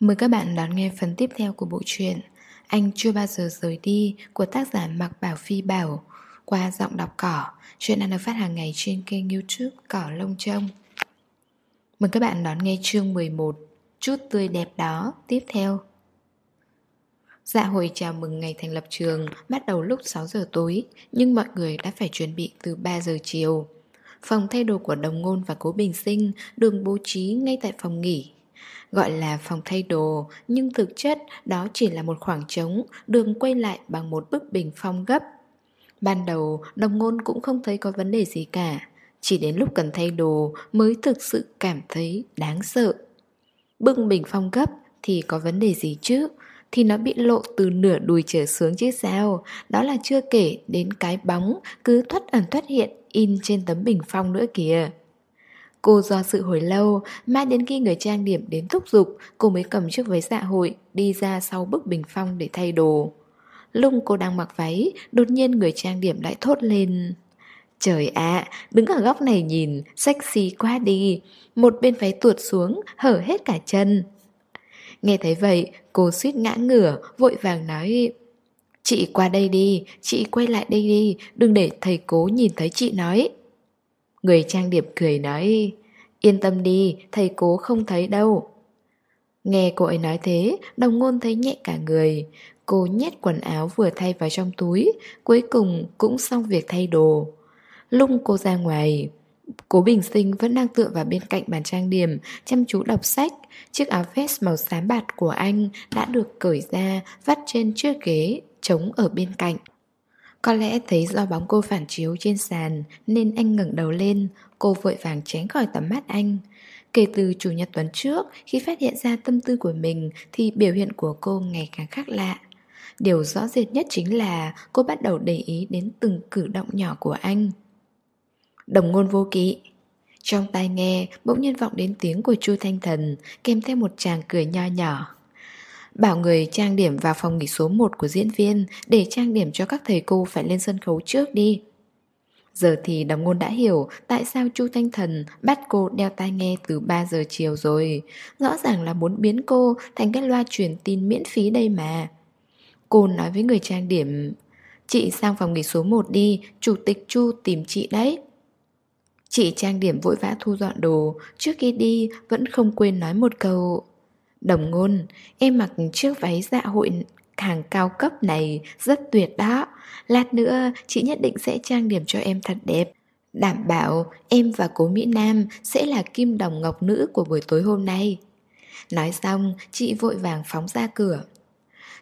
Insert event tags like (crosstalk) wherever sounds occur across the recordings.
Mời các bạn đón nghe phần tiếp theo của bộ truyện Anh chưa bao giờ rời đi của tác giả Mạc Bảo Phi Bảo qua giọng đọc cỏ. Chuyện đang được phát hàng ngày trên kênh youtube Cỏ Lông Trông. Mời các bạn đón nghe chương 11 Chút tươi đẹp đó, tiếp theo. Dạ hội chào mừng ngày thành lập trường, bắt đầu lúc 6 giờ tối, nhưng mọi người đã phải chuẩn bị từ 3 giờ chiều. Phòng thay đồ của Đồng Ngôn và Cố Bình Sinh đường bố trí ngay tại phòng nghỉ Gọi là phòng thay đồ, nhưng thực chất đó chỉ là một khoảng trống, đường quay lại bằng một bức bình phong gấp. Ban đầu, đồng ngôn cũng không thấy có vấn đề gì cả, chỉ đến lúc cần thay đồ mới thực sự cảm thấy đáng sợ. Bức bình phong gấp thì có vấn đề gì chứ? Thì nó bị lộ từ nửa đùi trở xuống chứ sao Đó là chưa kể đến cái bóng Cứ thoát ẩn thoát hiện In trên tấm bình phong nữa kìa Cô do sự hồi lâu, mãi đến khi người trang điểm đến thúc giục, cô mới cầm chiếc váy dạ hội, đi ra sau bức bình phong để thay đồ. Lúc cô đang mặc váy, đột nhiên người trang điểm lại thốt lên. Trời ạ, đứng ở góc này nhìn, sexy quá đi. Một bên váy tuột xuống, hở hết cả chân. Nghe thấy vậy, cô suýt ngã ngửa, vội vàng nói... Chị qua đây đi, chị quay lại đây đi, đừng để thầy cố nhìn thấy chị nói. Người trang điểm cười nói Yên tâm đi, thầy cố không thấy đâu. Nghe cô ấy nói thế, đồng ngôn thấy nhẹ cả người. Cô nhét quần áo vừa thay vào trong túi Cuối cùng cũng xong việc thay đồ. Lung cô ra ngoài Cố Bình Sinh vẫn đang tựa vào bên cạnh bàn trang điểm Chăm chú đọc sách. Chiếc áo vest màu xám bạt của anh Đã được cởi ra Vắt trên chiếc ghế Trống ở bên cạnh có lẽ thấy do bóng cô phản chiếu trên sàn nên anh ngẩng đầu lên, cô vội vàng tránh khỏi tầm mắt anh. Kể từ chủ nhật tuần trước, khi phát hiện ra tâm tư của mình thì biểu hiện của cô ngày càng khác lạ. Điều rõ rệt nhất chính là cô bắt đầu để ý đến từng cử động nhỏ của anh. Đồng ngôn vô kỵ Trong tai nghe bỗng nhiên vọng đến tiếng của Chu Thanh Thần kèm theo một chàng cười nho nhỏ. Bảo người trang điểm vào phòng nghỉ số 1 của diễn viên để trang điểm cho các thầy cô phải lên sân khấu trước đi. Giờ thì đồng ngôn đã hiểu tại sao Chu Thanh Thần bắt cô đeo tai nghe từ 3 giờ chiều rồi. Rõ ràng là muốn biến cô thành cái loa truyền tin miễn phí đây mà. Cô nói với người trang điểm Chị sang phòng nghỉ số 1 đi, chủ tịch Chu tìm chị đấy. Chị trang điểm vội vã thu dọn đồ, trước khi đi vẫn không quên nói một câu Đồng ngôn, em mặc chiếc váy dạ hội hàng cao cấp này rất tuyệt đó. Lát nữa chị nhất định sẽ trang điểm cho em thật đẹp. Đảm bảo em và cố Mỹ Nam sẽ là kim đồng ngọc nữ của buổi tối hôm nay. Nói xong, chị vội vàng phóng ra cửa.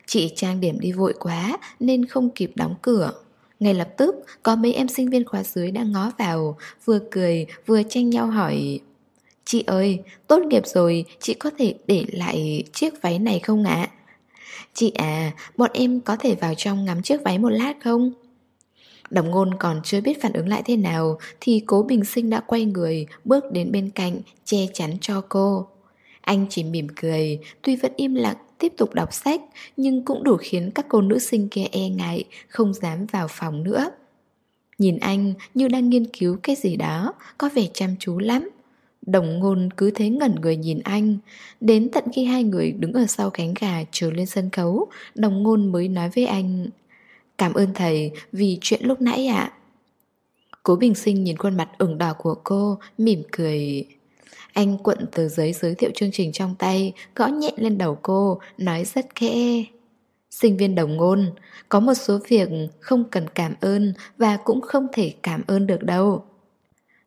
Chị trang điểm đi vội quá nên không kịp đóng cửa. Ngay lập tức, có mấy em sinh viên khóa dưới đang ngó vào, vừa cười vừa tranh nhau hỏi Chị ơi, tốt nghiệp rồi, chị có thể để lại chiếc váy này không ạ? Chị à, bọn em có thể vào trong ngắm chiếc váy một lát không? Đồng ngôn còn chưa biết phản ứng lại thế nào thì cố bình sinh đã quay người, bước đến bên cạnh, che chắn cho cô. Anh chỉ mỉm cười, tuy vẫn im lặng, tiếp tục đọc sách, nhưng cũng đủ khiến các cô nữ sinh kia e ngại, không dám vào phòng nữa. Nhìn anh như đang nghiên cứu cái gì đó, có vẻ chăm chú lắm. Đồng ngôn cứ thế ngẩn người nhìn anh. Đến tận khi hai người đứng ở sau cánh gà trở lên sân khấu, Đồng ngôn mới nói với anh, Cảm ơn thầy vì chuyện lúc nãy ạ. Cố Bình Sinh nhìn khuôn mặt ửng đỏ của cô, Mỉm cười. Anh cuộn tờ giấy giới thiệu chương trình trong tay, Gõ nhẹ lên đầu cô, Nói rất khẽ, Sinh viên đồng ngôn, Có một số việc không cần cảm ơn Và cũng không thể cảm ơn được đâu.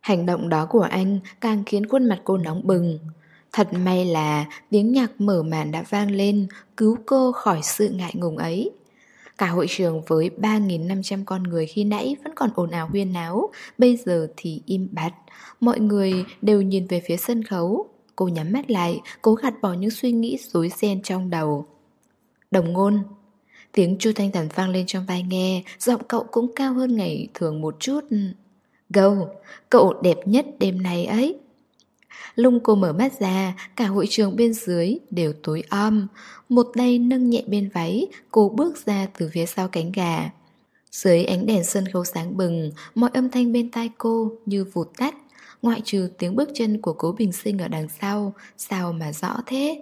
Hành động đó của anh càng khiến khuôn mặt cô nóng bừng. Thật may là tiếng nhạc mở màn đã vang lên, cứu cô khỏi sự ngại ngùng ấy. Cả hội trường với 3.500 con người khi nãy vẫn còn ồn ào huyên náo, bây giờ thì im bặt. Mọi người đều nhìn về phía sân khấu. Cô nhắm mắt lại, cố gạt bỏ những suy nghĩ rối ren trong đầu. Đồng ngôn Tiếng Chu Thanh Thần vang lên trong tai nghe, giọng cậu cũng cao hơn ngày thường một chút. Gâu, cậu đẹp nhất đêm nay ấy. Lung cô mở mắt ra, cả hội trường bên dưới đều tối om. Một tay nâng nhẹ bên váy, cô bước ra từ phía sau cánh gà. Dưới ánh đèn sân khấu sáng bừng, mọi âm thanh bên tai cô như vụt tắt, ngoại trừ tiếng bước chân của cố bình sinh ở đằng sau, sao mà rõ thế.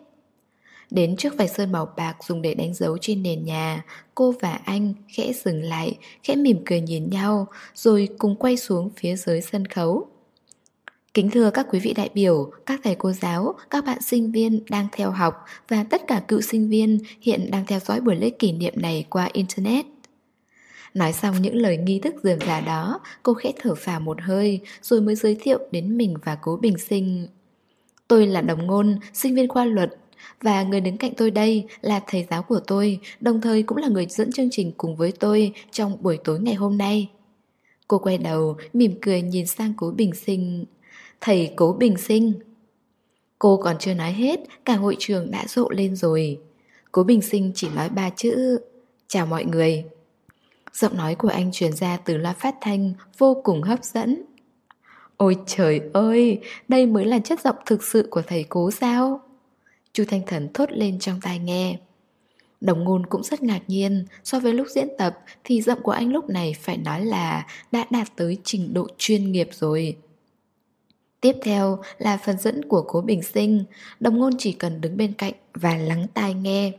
Đến trước vạch sơn màu bạc dùng để đánh dấu trên nền nhà, cô và anh khẽ dừng lại, khẽ mỉm cười nhìn nhau, rồi cùng quay xuống phía dưới sân khấu. Kính thưa các quý vị đại biểu, các thầy cô giáo, các bạn sinh viên đang theo học và tất cả cựu sinh viên hiện đang theo dõi buổi lễ kỷ niệm này qua Internet. Nói xong những lời nghi thức dườm già đó, cô khẽ thở phào một hơi rồi mới giới thiệu đến mình và cố bình sinh. Tôi là đồng ngôn, sinh viên khoa luật, và người đứng cạnh tôi đây là thầy giáo của tôi, đồng thời cũng là người dẫn chương trình cùng với tôi trong buổi tối ngày hôm nay. Cô quay đầu, mỉm cười nhìn sang cố bình sinh. Thầy cố bình sinh. Cô còn chưa nói hết, cả hội trường đã rộ lên rồi. Cố bình sinh chỉ nói ba chữ Chào mọi người Giọng nói của anh truyền ra từ loa phát thanh Vô cùng hấp dẫn Ôi trời ơi Đây mới là chất giọng thực sự của thầy cố sao Chu Thanh Thần thốt lên trong tai nghe. Đồng ngôn cũng rất ngạc nhiên So với lúc diễn tập Thì giọng của anh lúc này phải nói là Đã đạt tới trình độ chuyên nghiệp rồi. Tiếp theo là phần dẫn của cố bình sinh Đồng ngôn chỉ cần đứng bên cạnh Và lắng tai nghe.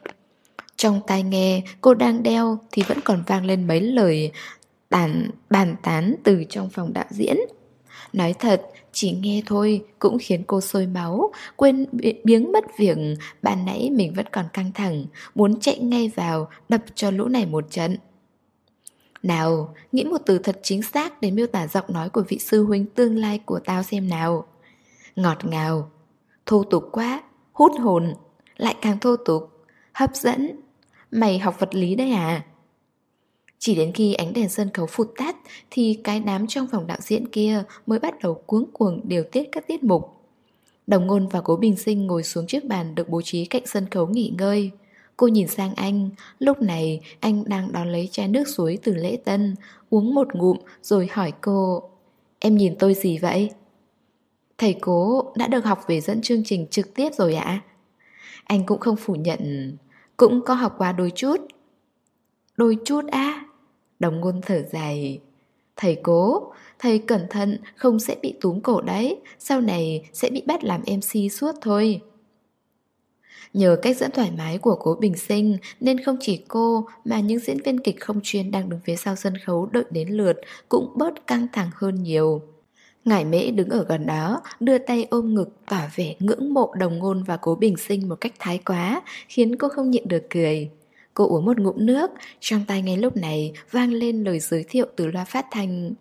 Trong tai nghe cô đang đeo Thì vẫn còn vang lên mấy lời Tàn, bàn tán từ trong phòng đạo diễn. Nói thật, chỉ nghe thôi cũng khiến cô sôi máu, quên biếng mất việc ban nãy mình vẫn còn căng thẳng, muốn chạy ngay vào đập cho lũ này một trận. Nào, nghĩ một từ thật chính xác để miêu tả giọng nói của vị sư huynh tương lai của tao xem nào. Ngọt ngào, thô tục quá, hút hồn, lại càng thô tục, hấp dẫn. Mày học vật lý đấy à? Chỉ đến khi ánh đèn sân khấu phụt tắt thì cái đám trong phòng đạo diễn kia mới bắt đầu cuống cuồng điều tiết các tiết mục. Đồng ngôn và cố bình sinh ngồi xuống chiếc bàn được bố trí cạnh sân khấu nghỉ ngơi. Cô nhìn sang anh, lúc này anh đang đón lấy chai nước suối từ lễ tân, uống một ngụm rồi hỏi cô Em nhìn tôi gì vậy? Thầy cố đã được học về dẫn chương trình trực tiếp rồi ạ? Anh cũng không phủ nhận, cũng có học qua đôi chút. Đôi chút á? Đồng ngôn thở dài. Thầy cố, thầy cẩn thận không sẽ bị túm cổ đấy. Sau này sẽ bị bắt làm MC suốt thôi. Nhờ cách dẫn thoải mái của cố bình sinh Nên không chỉ cô mà những diễn viên kịch không chuyên đang đứng phía sau sân khấu đợi đến lượt Cũng bớt căng thẳng hơn nhiều. Ngải mễ đứng ở gần đó, đưa tay ôm ngực tỏ vẻ ngưỡng mộ đồng ngôn và cố bình sinh một cách thái quá, khiến cô không nhịn được cười. Cô uống một ngụm nước, trong tay ngay lúc này vang lên lời giới thiệu từ loa phát thanh.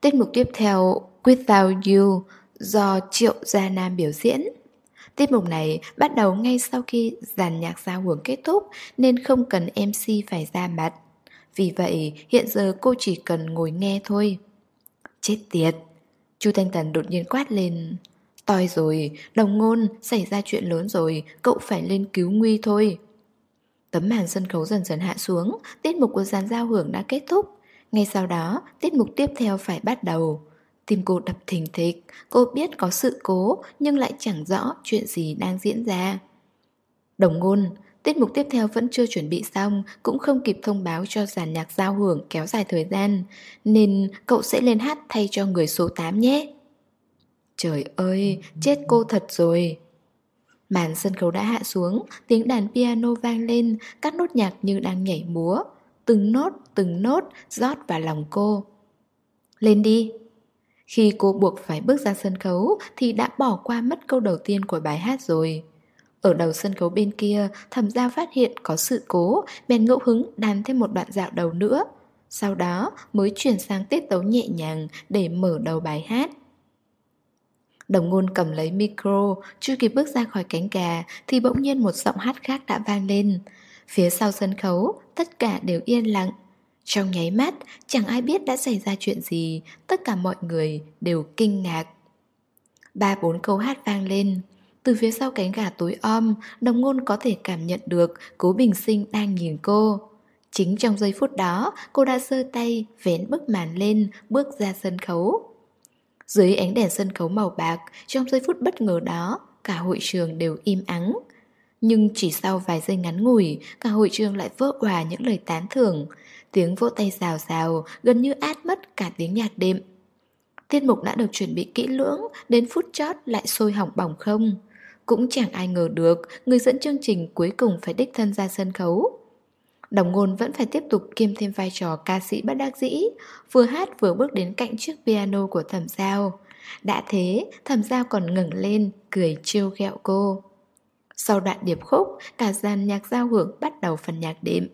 Tiết mục tiếp theo Without You do Triệu Gia Nam biểu diễn. Tiết mục này bắt đầu ngay sau khi dàn nhạc giao hưởng kết thúc nên không cần MC phải ra mặt. Vì vậy hiện giờ cô chỉ cần ngồi nghe thôi. Chết tiệt! Chu Thanh Tần đột nhiên quát lên. Toi rồi, đồng ngôn, xảy ra chuyện lớn rồi, cậu phải lên cứu nguy thôi. Tấm màn sân khấu dần dần hạ xuống, tiết mục của dàn giao hưởng đã kết thúc. Ngay sau đó, tiết mục tiếp theo phải bắt đầu. Tim cô đập thình thịch, cô biết có sự cố nhưng lại chẳng rõ chuyện gì đang diễn ra. Đồng ngôn, tiết mục tiếp theo vẫn chưa chuẩn bị xong, cũng không kịp thông báo cho dàn nhạc giao hưởng kéo dài thời gian, nên cậu sẽ lên hát thay cho người số 8 nhé. Trời ơi, chết cô thật rồi. Màn sân khấu đã hạ xuống, tiếng đàn piano vang lên, các nốt nhạc như đang nhảy múa. Từng nốt, từng nốt rót vào lòng cô. Lên đi! Khi cô buộc phải bước ra sân khấu thì đã bỏ qua mất câu đầu tiên của bài hát rồi. Ở đầu sân khấu bên kia, thẩm giao phát hiện có sự cố, bèn ngẫu hứng đàn thêm một đoạn dạo đầu nữa. Sau đó mới chuyển sang tiết tấu nhẹ nhàng để mở đầu bài hát. Đồng ngôn cầm lấy micro, chưa kịp bước ra khỏi cánh gà thì bỗng nhiên một giọng hát khác đã vang lên. Phía sau sân khấu, tất cả đều yên lặng. Trong nháy mắt, chẳng ai biết đã xảy ra chuyện gì, tất cả mọi người đều kinh ngạc. Ba bốn câu hát vang lên. Từ phía sau cánh gà tối om, đồng ngôn có thể cảm nhận được cố bình sinh đang nhìn cô. Chính trong giây phút đó, cô đã giơ tay, vén bức màn lên, bước ra sân khấu. Dưới ánh đèn sân khấu màu bạc, trong giây phút bất ngờ đó, cả hội trường đều im ắng. Nhưng chỉ sau vài giây ngắn ngủi, cả hội trường lại vỡ hòa những lời tán thưởng. Tiếng vỗ tay rào rào, gần như át mất cả tiếng nhạc đêm. Tiết mục đã được chuẩn bị kỹ lưỡng, đến phút chót lại sôi hỏng bỏng không. Cũng chẳng ai ngờ được người dẫn chương trình cuối cùng phải đích thân ra sân khấu. Đồng ngôn vẫn phải tiếp tục kiêm thêm vai trò ca sĩ bất đắc dĩ, vừa hát vừa bước đến cạnh chiếc piano của thẩm giao. Đã thế, thẩm giao còn ngẩng lên, cười trêu ghẹo cô. Sau đoạn điệp khúc, cả dàn nhạc giao hưởng bắt đầu phần nhạc đệm.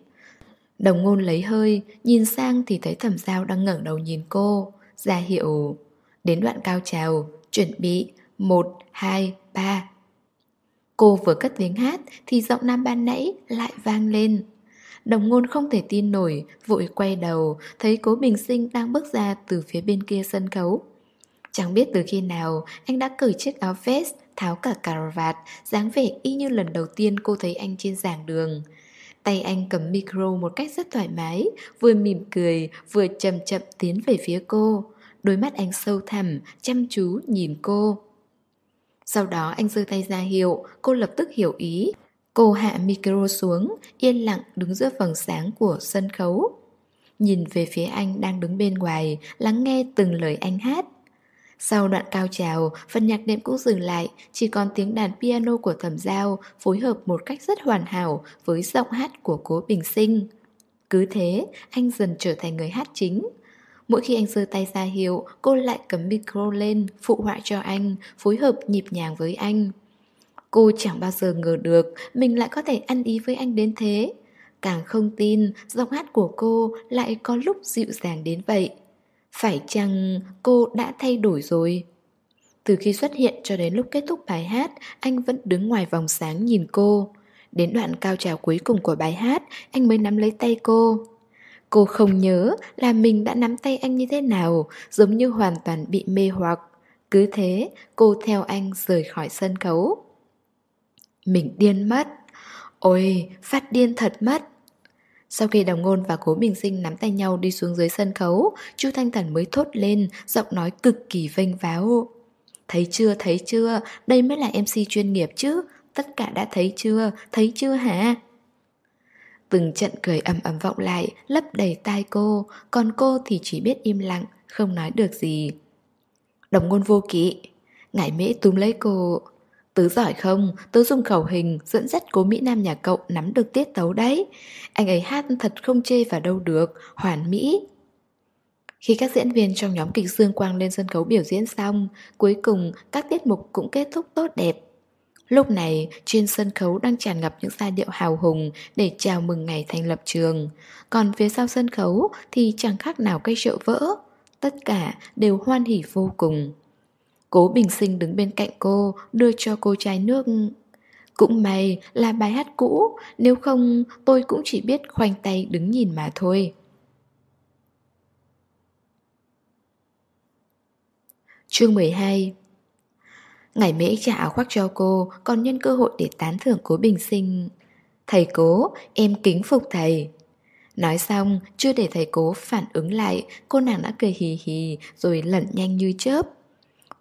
Đồng ngôn lấy hơi, nhìn sang thì thấy thẩm giao đang ngẩng đầu nhìn cô, ra hiệu. Đến đoạn cao trào, chuẩn bị, một, hai, ba. Cô vừa cất tiếng hát thì giọng nam ban nãy lại vang lên. Đồng ngôn không thể tin nổi, vội quay đầu, thấy cố bình sinh đang bước ra từ phía bên kia sân khấu. Chẳng biết từ khi nào anh đã cởi chiếc áo vest, tháo cả cà vạt, dáng vẻ y như lần đầu tiên cô thấy anh trên giảng đường. Tay anh cầm micro một cách rất thoải mái, vừa mỉm cười, vừa chậm chậm tiến về phía cô. Đôi mắt anh sâu thẳm, chăm chú nhìn cô. Sau đó anh giơ tay ra hiệu, cô lập tức hiểu ý. Cô hạ micro xuống, yên lặng đứng giữa vầng sáng của sân khấu. Nhìn về phía anh đang đứng bên ngoài, lắng nghe từng lời anh hát. Sau đoạn cao trào, phần nhạc đệm cũng dừng lại, chỉ còn tiếng đàn piano của thẩm giao phối hợp một cách rất hoàn hảo với giọng hát của cố bình sinh. Cứ thế, anh dần trở thành người hát chính. Mỗi khi anh giơ tay ra hiệu, cô lại cầm micro lên, phụ họa cho anh, phối hợp nhịp nhàng với anh. Cô chẳng bao giờ ngờ được mình lại có thể ăn ý với anh đến thế. Càng không tin giọng hát của cô lại có lúc dịu dàng đến vậy. Phải chăng cô đã thay đổi rồi? Từ khi xuất hiện cho đến lúc kết thúc bài hát, anh vẫn đứng ngoài vòng sáng nhìn cô. Đến đoạn cao trào cuối cùng của bài hát, anh mới nắm lấy tay cô. Cô không nhớ là mình đã nắm tay anh như thế nào, giống như hoàn toàn bị mê hoặc. Cứ thế, cô theo anh rời khỏi sân khấu. Mình điên mất. Ôi, phát điên thật mất. Sau khi đồng ngôn và cố bình sinh nắm tay nhau đi xuống dưới sân khấu, Chu Thanh Thần mới thốt lên, giọng nói cực kỳ vênh váo. Thấy chưa, thấy chưa, đây mới là MC chuyên nghiệp chứ, tất cả đã thấy chưa, thấy chưa hả? Từng trận cười ầm ầm vọng lại, lấp đầy tai cô, còn cô thì chỉ biết im lặng, không nói được gì. Đồng ngôn vô kỵ, ngải mễ túm lấy cô. Tớ giỏi không, tớ dùng khẩu hình dẫn dắt cố Mỹ Nam nhà cậu nắm được tiết tấu đấy. Anh ấy hát thật không chê vào đâu được, hoàn mỹ. Khi các diễn viên trong nhóm kịch Dương Quang lên sân khấu biểu diễn xong, cuối cùng các tiết mục cũng kết thúc tốt đẹp. Lúc này, trên sân khấu đang tràn ngập những giai điệu hào hùng để chào mừng ngày thành lập trường. Còn phía sau sân khấu thì chẳng khác nào cây rượu vỡ. Tất cả đều hoan hỉ vô cùng. Cố Bình Sinh đứng bên cạnh cô, đưa cho cô chai nước. Cũng may là bài hát cũ, nếu không tôi cũng chỉ biết khoanh tay đứng nhìn mà thôi. Chương 12 Ngày mễ trả áo khoác cho cô, còn nhân cơ hội để tán thưởng cố bình sinh. Thầy cố, em kính phục thầy. Nói xong, chưa để thầy cố phản ứng lại, cô nàng đã cười hì hì rồi lẩn nhanh như chớp.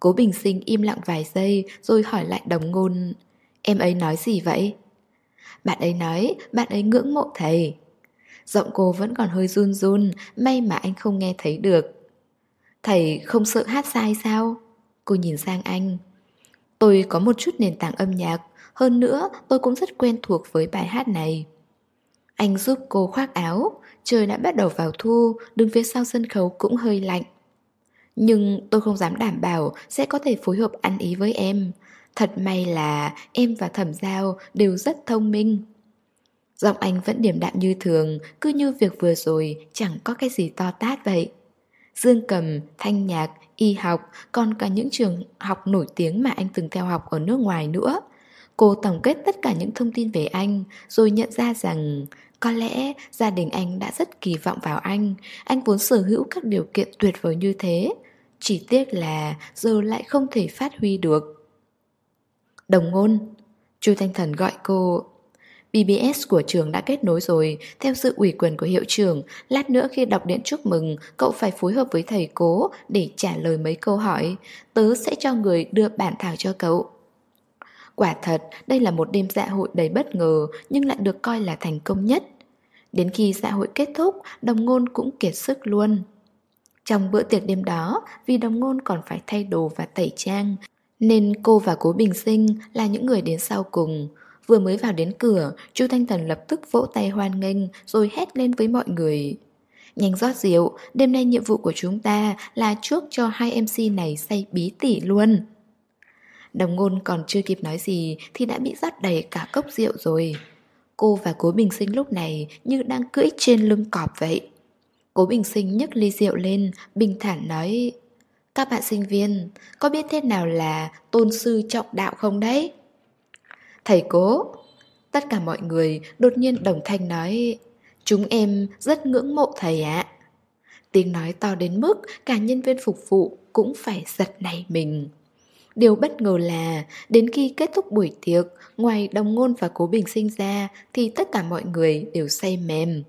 Cố bình sinh im lặng vài giây rồi hỏi lại đồng ngôn. Em ấy nói gì vậy? Bạn ấy nói, bạn ấy ngưỡng mộ thầy. Giọng cô vẫn còn hơi run run, may mà anh không nghe thấy được. Thầy không sợ hát sai sao? Cô nhìn sang anh. Tôi có một chút nền tảng âm nhạc, hơn nữa tôi cũng rất quen thuộc với bài hát này. Anh giúp cô khoác áo, trời đã bắt đầu vào thu, đứng phía sau sân khấu cũng hơi lạnh. Nhưng tôi không dám đảm bảo sẽ có thể phối hợp ăn ý với em. Thật may là em và thẩm giao đều rất thông minh. Giọng anh vẫn điềm đạm như thường, cứ như việc vừa rồi chẳng có cái gì to tát vậy. Dương cầm, thanh nhạc, y học, còn cả những trường học nổi tiếng mà anh từng theo học ở nước ngoài nữa. Cô tổng kết tất cả những thông tin về anh, rồi nhận ra rằng có lẽ gia đình anh đã rất kỳ vọng vào anh, anh vốn sở hữu các điều kiện tuyệt vời như thế. Chỉ tiếc là giờ lại không thể phát huy được. Đồng ngôn Chu Thanh Thần gọi cô BBS của trường đã kết nối rồi, theo sự ủy quyền của hiệu trưởng, lát nữa khi đọc điện chúc mừng, cậu phải phối hợp với thầy cố để trả lời mấy câu hỏi. Tớ sẽ cho người đưa bản thảo cho cậu. Quả thật, đây là một đêm dạ hội đầy bất ngờ, nhưng lại được coi là thành công nhất. Đến khi dạ hội kết thúc, đồng ngôn cũng kiệt sức luôn. Trong bữa tiệc đêm đó, vì đồng ngôn còn phải thay đồ và tẩy trang, Nên cô và cố bình sinh là những người đến sau cùng. Vừa mới vào đến cửa Chu Thanh Thần lập tức vỗ tay hoan nghênh Rồi hét lên với mọi người. Nhanh rót rượu Đêm nay nhiệm vụ của chúng ta Là chuốc cho hai MC này say bí tỉ luôn. Đồng ngôn còn chưa kịp nói gì Thì đã bị rót đầy cả cốc rượu rồi. Cô và cố bình sinh lúc này Như đang cưỡi trên lưng cọp vậy. Cố bình sinh nhấc ly rượu lên, Bình thản nói, Các bạn sinh viên, Có biết thế nào là tôn sư trọng đạo không đấy? Thầy cố. Tất cả mọi người đột nhiên đồng thanh nói, Chúng em rất ngưỡng mộ thầy ạ. Tiếng nói to đến mức cả nhân viên phục vụ cũng phải giật nảy mình. Điều bất ngờ là, đến khi kết thúc buổi tiệc, Ngoài đồng ngôn và cố bình sinh ra Thì tất cả mọi người đều say mềm.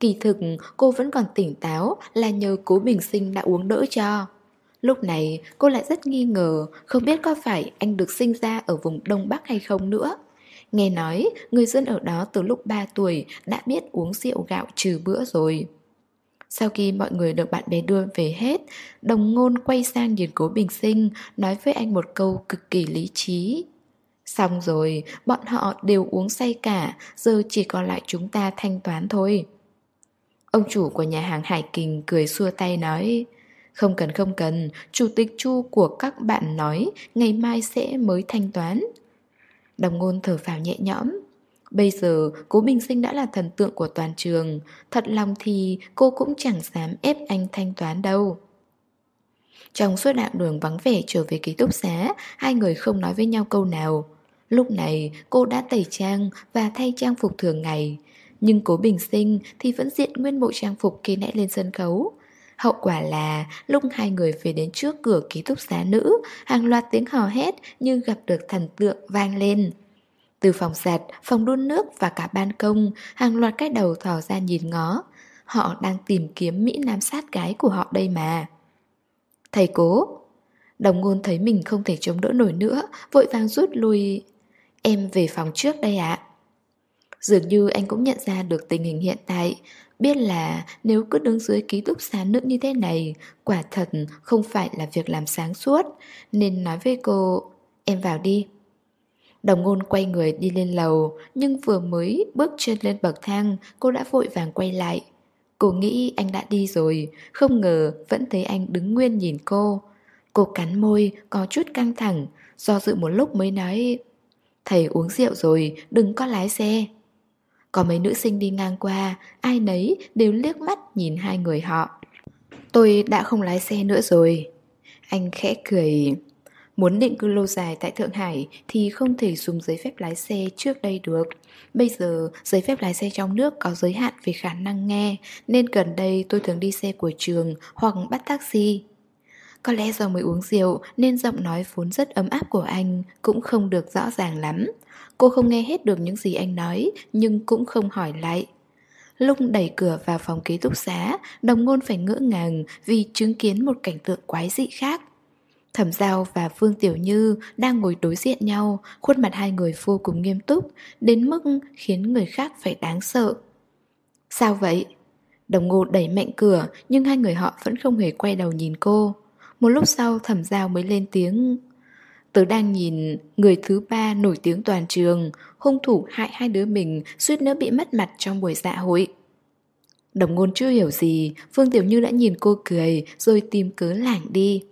Kỳ thực cô vẫn còn tỉnh táo là nhờ cố bình sinh đã uống đỡ cho Lúc này cô lại rất nghi ngờ Không biết có phải anh được sinh ra ở vùng Đông Bắc hay không nữa Nghe nói người dân ở đó từ lúc 3 tuổi đã biết uống rượu gạo trừ bữa rồi sau khi mọi người được bạn bè đưa về hết, đồng ngôn quay sang nhìn cố bình sinh, nói với anh một câu cực kỳ lý trí. Xong rồi, bọn họ đều uống say cả, giờ chỉ còn lại chúng ta thanh toán thôi. Ông chủ của nhà hàng Hải Kình cười xua tay nói Không cần không cần, chủ tịch chu của các bạn nói ngày mai sẽ mới thanh toán. Đồng ngôn thở phào nhẹ nhõm Bây giờ cố bình sinh đã là thần tượng của toàn trường Thật lòng thì cô cũng chẳng dám ép anh thanh toán đâu Trong suốt đoạn đường vắng vẻ trở về ký túc xá Hai người không nói với nhau câu nào Lúc này cô đã tẩy trang và thay trang phục thường ngày nhưng cố bình sinh thì vẫn diện nguyên bộ trang phục khi nãy lên sân khấu Hậu quả là lúc hai người về đến trước cửa ký túc xá nữ Hàng loạt tiếng hò hét như gặp được thần tượng vang lên từ phòng giặt, phòng đun nước và cả ban công, hàng loạt cái đầu thò ra nhìn ngó. Họ đang tìm kiếm Mỹ Nam sát gái của họ đây mà. Thầy cố. Đồng ngôn thấy mình không thể chống đỡ nổi nữa, vội vàng rút lui. Em về phòng trước đây ạ. Dường như anh cũng nhận ra được tình hình hiện tại, biết là nếu cứ đứng dưới ký túc xá nữ như thế này, quả thật không phải là việc làm sáng suốt, nên nói với cô, em vào đi. Đồng ngôn quay người đi lên lầu, nhưng vừa mới bước chân lên bậc thang, cô đã vội vàng quay lại. Cô nghĩ anh đã đi rồi, không ngờ vẫn thấy anh đứng nguyên nhìn cô. Cô cắn môi, có chút căng thẳng, do dự một lúc mới nói Thầy uống rượu rồi, đừng có lái xe. Có mấy nữ sinh đi ngang qua, ai nấy đều liếc mắt nhìn hai người họ. Tôi đã không lái xe nữa rồi. Anh khẽ cười. Muốn định cư lâu dài tại Thượng Hải thì không thể dùng giấy phép lái xe trước đây được. Bây giờ, giấy phép lái xe trong nước có giới hạn về khả năng nghe, nên gần đây tôi thường đi xe của trường hoặc bắt taxi. Có lẽ do mới uống rượu nên giọng nói vốn rất ấm áp của anh cũng không được rõ ràng lắm. Cô không nghe hết được những gì anh nói nhưng cũng không hỏi lại. Lúc đẩy cửa vào phòng ký túc xá, đồng ngôn phải ngỡ ngàng vì chứng kiến một cảnh tượng quái dị khác. Thẩm Giao và Phương Tiểu Như đang ngồi đối diện nhau, khuôn mặt hai người vô cùng nghiêm túc, đến mức khiến người khác phải đáng sợ. Sao vậy? Đồng ngô đẩy mạnh cửa, nhưng hai người họ vẫn không hề quay đầu nhìn cô. Một lúc sau Thẩm Giao mới lên tiếng. Tớ đang nhìn người thứ ba nổi tiếng toàn trường, hung thủ hại hai đứa mình suýt nữa bị mất mặt trong buổi dạ hội. Đồng ngôn chưa hiểu gì, Phương Tiểu Như đã nhìn cô cười rồi tìm cớ lảng đi.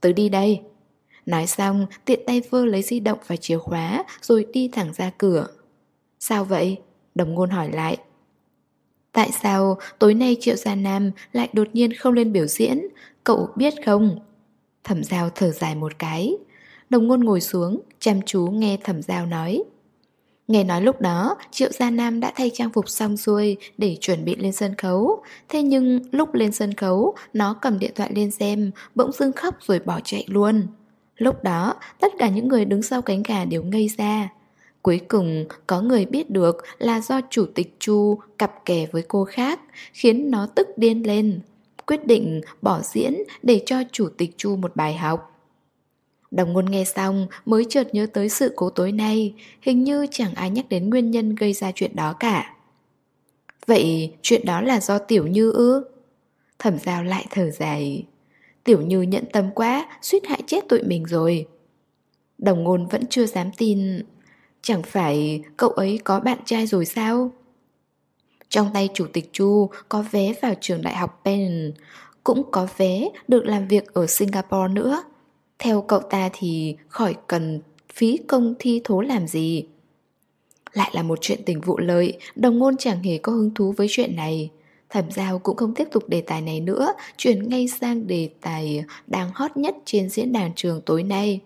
Tớ đi đây. Nói xong, tiện tay vơ lấy di động và chìa khóa rồi đi thẳng ra cửa. Sao vậy? Đồng ngôn hỏi lại. Tại sao tối nay Triệu Gia Nam lại đột nhiên không lên biểu diễn? Cậu biết không? Thẩm Giao thở dài một cái. Đồng ngôn ngồi xuống, chăm chú nghe Thẩm Giao nói. Nghe nói lúc đó, Triệu Gia Nam đã thay trang phục xong xuôi để chuẩn bị lên sân khấu. Thế nhưng lúc lên sân khấu, nó cầm điện thoại lên xem, bỗng dưng khóc rồi bỏ chạy luôn. Lúc đó, tất cả những người đứng sau cánh gà đều ngây ra. Cuối cùng, có người biết được là do chủ tịch Chu cặp kè với cô khác, khiến nó tức điên lên. Quyết định bỏ diễn để cho chủ tịch Chu một bài học. Đồng ngôn nghe xong mới chợt nhớ tới sự cố tối nay, hình như chẳng ai nhắc đến nguyên nhân gây ra chuyện đó cả. Vậy chuyện đó là do Tiểu Như ư? Thẩm giao lại thở dài. Tiểu Như nhận tâm quá, suýt hại chết tụi mình rồi. Đồng ngôn vẫn chưa dám tin Chẳng phải cậu ấy có bạn trai rồi sao? Trong tay chủ tịch Chu có vé vào trường đại học Penn Cũng có vé được làm việc ở Singapore nữa theo cậu ta thì khỏi cần phí công thi thố làm gì. Lại là một chuyện tình vụ lợi Đồng ngôn chẳng hề có hứng thú với chuyện này. Thẩm Giao cũng không tiếp tục đề tài này nữa Chuyển ngay sang đề tài đang hot nhất trên diễn đàn trường tối nay.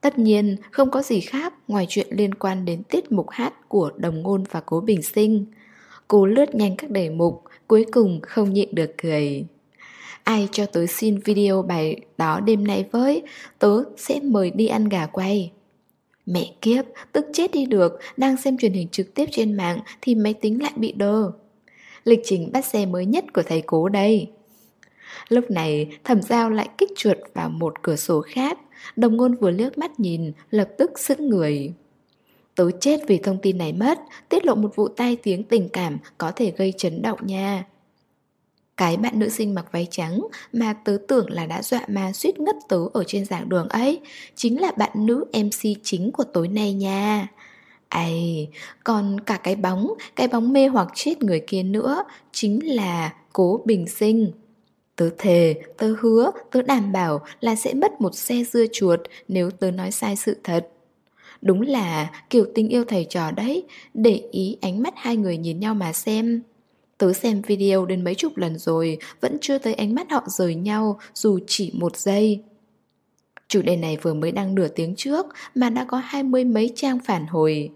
Tất nhiên không có gì khác ngoài chuyện liên quan đến tiết mục hát của đồng ngôn và cố bình sinh. Cô lướt nhanh các đề mục, cuối cùng không nhịn được cười. Ai cho tớ xin video bài đó đêm nay với, tớ sẽ mời đi ăn gà quay. Mẹ kiếp, tức chết đi được, đang xem truyền hình trực tiếp trên mạng thì máy tính lại bị đơ. Lịch trình bắt xe mới nhất của thầy cố đây. Lúc này thẩm giao lại kích chuột vào một cửa sổ khác. Đồng ngôn vừa liếc mắt nhìn Lập tức sững người. Tớ chết vì thông tin này mất Tiết lộ một vụ tai tiếng tình cảm Có thể gây chấn động nha. Cái bạn nữ sinh mặc váy trắng Mà tớ tưởng là đã dọa ma suýt ngất tớ Ở trên giảng đường ấy Chính là bạn nữ MC chính của tối nay nha Ây, còn cả cái bóng, cái bóng mê hoặc chết người kia nữa, chính là cố bình sinh. Tớ thề, tớ hứa, tớ đảm bảo là sẽ mất một xe dưa chuột nếu tớ nói sai sự thật. Đúng là kiểu tình yêu thầy trò đấy, để ý ánh mắt hai người nhìn nhau mà xem. Tớ xem video đến mấy chục lần rồi, vẫn chưa thấy ánh mắt họ rời nhau dù chỉ một giây. Chủ đề này vừa mới đăng nửa tiếng trước mà đã có hai mươi mấy trang phản hồi.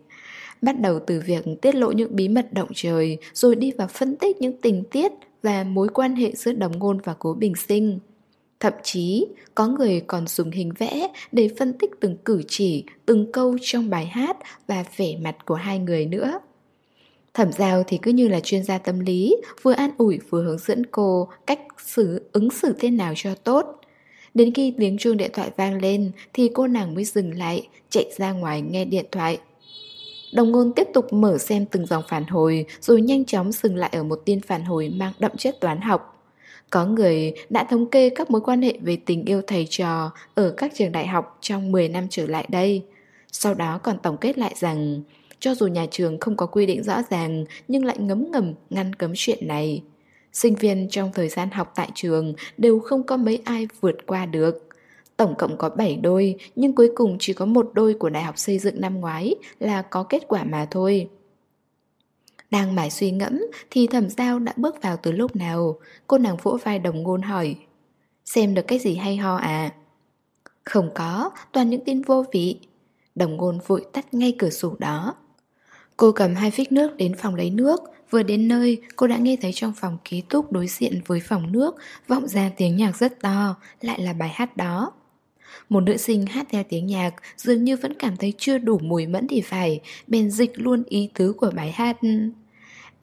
Bắt đầu từ việc tiết lộ những bí mật động trời rồi đi vào phân tích những tình tiết và mối quan hệ giữa đồng ngôn và cố bình sinh. Thậm chí, có người còn dùng hình vẽ để phân tích từng cử chỉ, từng câu trong bài hát và vẻ mặt của hai người nữa. Thẩm giao thì cứ như là chuyên gia tâm lý, vừa an ủi vừa hướng dẫn cô cách xử ứng xử thế nào cho tốt. Đến khi tiếng chuông điện thoại vang lên thì cô nàng mới dừng lại, chạy ra ngoài nghe điện thoại. Đồng ngôn tiếp tục mở xem từng dòng phản hồi rồi nhanh chóng dừng lại ở một tin phản hồi mang đậm chất toán học. Có người đã thống kê các mối quan hệ về tình yêu thầy trò ở các trường đại học trong 10 năm trở lại đây. Sau đó còn tổng kết lại rằng, cho dù nhà trường không có quy định rõ ràng nhưng lại ngấm ngầm ngăn cấm chuyện này. Sinh viên trong thời gian học tại trường đều không có mấy ai vượt qua được. Tổng cộng có 7 đôi, nhưng cuối cùng chỉ có một đôi của Đại học xây dựng năm ngoái là có kết quả mà thôi. Đang mải suy ngẫm thì thẩm giao đã bước vào từ lúc nào. Cô nàng vỗ vai đồng ngôn hỏi. Xem được cái gì hay ho à? Không có, toàn những tin vô vị. Đồng ngôn vội tắt ngay cửa sổ đó. Cô cầm hai phích nước đến phòng lấy nước. Vừa đến nơi, cô đã nghe thấy trong phòng ký túc đối diện với phòng nước vọng ra tiếng nhạc rất to, lại là bài hát đó. Một nữ sinh hát theo tiếng nhạc dường như vẫn cảm thấy chưa đủ mùi mẫn thì phải, bèn dịch luôn ý tứ của bài hát.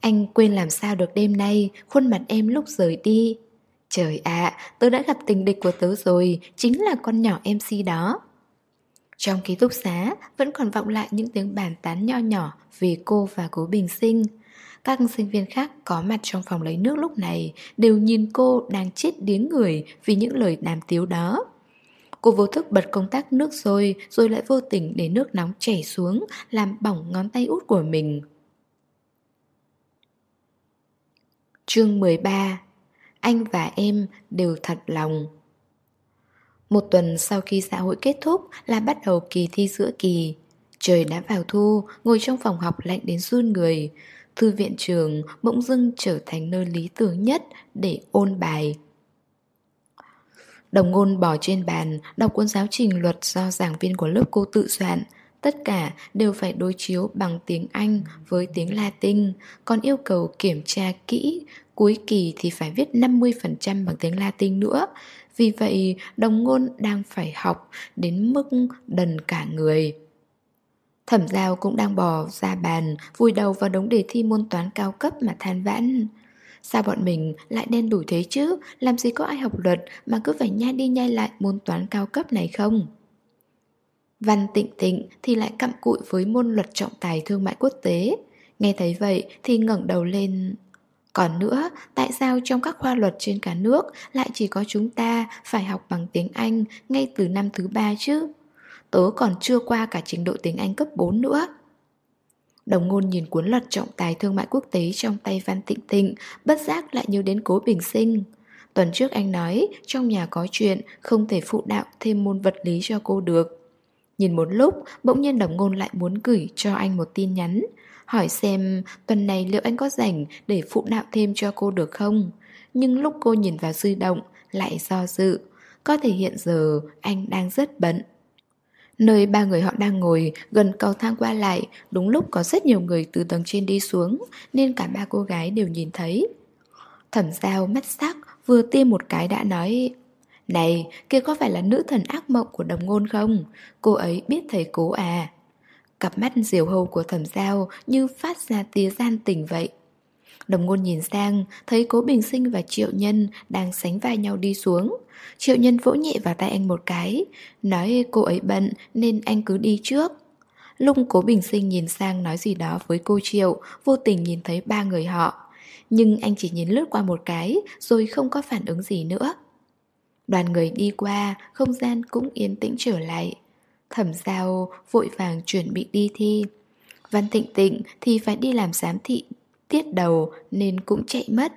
Anh quên làm sao được đêm nay, khuôn mặt em lúc rời đi. Trời ạ, tớ đã gặp tình địch của tớ rồi, chính là con nhỏ MC đó. Trong ký túc xá, vẫn còn vọng lại những tiếng bàn tán nho nhỏ về cô và cố bình sinh. Các sinh viên khác có mặt trong phòng lấy nước lúc này đều nhìn cô đang chết điếng người vì những lời đàm tiếu đó. Cô vô thức bật công tắc nước sôi rồi lại vô tình để nước nóng chảy xuống, làm bỏng ngón tay út của mình. Chương 13 Anh và em đều thật lòng một tuần sau khi xã hội kết thúc là bắt đầu kỳ thi giữa kỳ. Trời đã vào thu, ngồi trong phòng học lạnh đến run người. Thư viện trường bỗng dưng trở thành nơi lý tưởng nhất để ôn bài. Đồng ngôn bỏ trên bàn, đọc cuốn giáo trình luật do giảng viên của lớp cô tự soạn. Tất cả đều phải đối chiếu bằng tiếng Anh với tiếng Latin, còn yêu cầu kiểm tra kỹ, cuối kỳ thì phải viết 50% bằng tiếng Latin nữa. Vì vậy, đồng ngôn đang phải học đến mức đần cả người. Thẩm giao cũng đang bò ra bàn, vùi đầu vào đống đề thi môn toán cao cấp mà than vãn. Sao bọn mình lại đen đủ thế chứ Làm gì có ai học luật Mà cứ phải nhai đi nhai lại môn toán cao cấp này không Văn tịnh tịnh thì lại cặm cụi với môn luật trọng tài thương mại quốc tế Nghe thấy vậy thì ngẩng đầu lên còn nữa, tại sao trong các khoa luật trên cả nước lại chỉ có chúng ta phải học bằng tiếng Anh ngay từ năm thứ ba chứ? Tớ còn chưa qua cả trình độ tiếng Anh cấp 4 nữa Đồng ngôn nhìn cuốn luật trọng tài thương mại quốc tế trong tay Văn Tịnh Tịnh, bất giác lại nhớ đến cố bình sinh. Tuần trước anh nói trong nhà có chuyện không thể phụ đạo thêm môn vật lý cho cô được. Nhìn một lúc, bỗng nhiên đồng ngôn lại muốn gửi cho anh một tin nhắn. Hỏi xem tuần này liệu anh có rảnh để phụ đạo thêm cho cô được không? Nhưng lúc cô nhìn vào di động, lại do dự. Có thể hiện giờ anh đang rất bận. Nơi ba người họ đang ngồi, gần cầu thang qua lại, đúng lúc có rất nhiều người từ tầng trên đi xuống, nên cả ba cô gái đều nhìn thấy. Thẩm giao mắt sắc, vừa tiêm một cái đã nói Này, kia có phải là nữ thần ác mộng của đồng ngôn không? Cô ấy biết thầy cố à? Cặp mắt diều hâu của thẩm giao như phát ra tia gian tình vậy. Đồng ngôn nhìn sang, thấy cố bình sinh và triệu nhân đang sánh vai nhau đi xuống. Triệu nhân vỗ nhẹ vào tay anh một cái, nói cô ấy bận nên anh cứ đi trước. Lung cố bình sinh nhìn sang nói gì đó với cô Triệu, vô tình nhìn thấy ba người họ. Nhưng anh chỉ nhìn lướt qua một cái rồi không có phản ứng gì nữa. Đoàn người đi qua, không gian cũng yên tĩnh trở lại. Thẩm giao vội vàng chuẩn bị đi thi. Văn Tịnh Tịnh thì phải đi làm giám thị tiết đầu nên cũng chạy mất.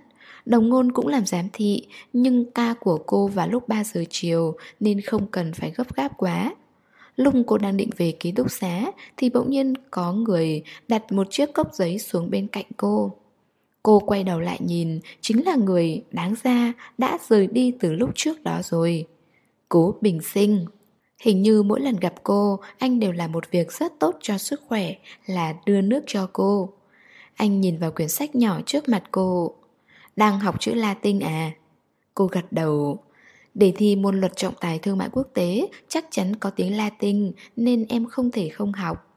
Đồng ngôn cũng làm giám thị, nhưng ca của cô vào lúc 3 giờ chiều nên không cần phải gấp gáp quá. Lúc cô đang định về ký túc xá thì bỗng nhiên có người đặt một chiếc cốc giấy xuống bên cạnh cô. Cô quay đầu lại nhìn, chính là người đáng ra đã rời đi từ lúc trước đó rồi. Cố bình sinh. Hình như mỗi lần gặp cô, anh đều làm một việc rất tốt cho sức khỏe là đưa nước cho cô. Anh nhìn vào quyển sách nhỏ trước mặt cô. Đang học chữ Latin à? Cô gật đầu. Để thi môn luật trọng tài thương mại quốc tế, chắc chắn có tiếng Latin nên em không thể không học.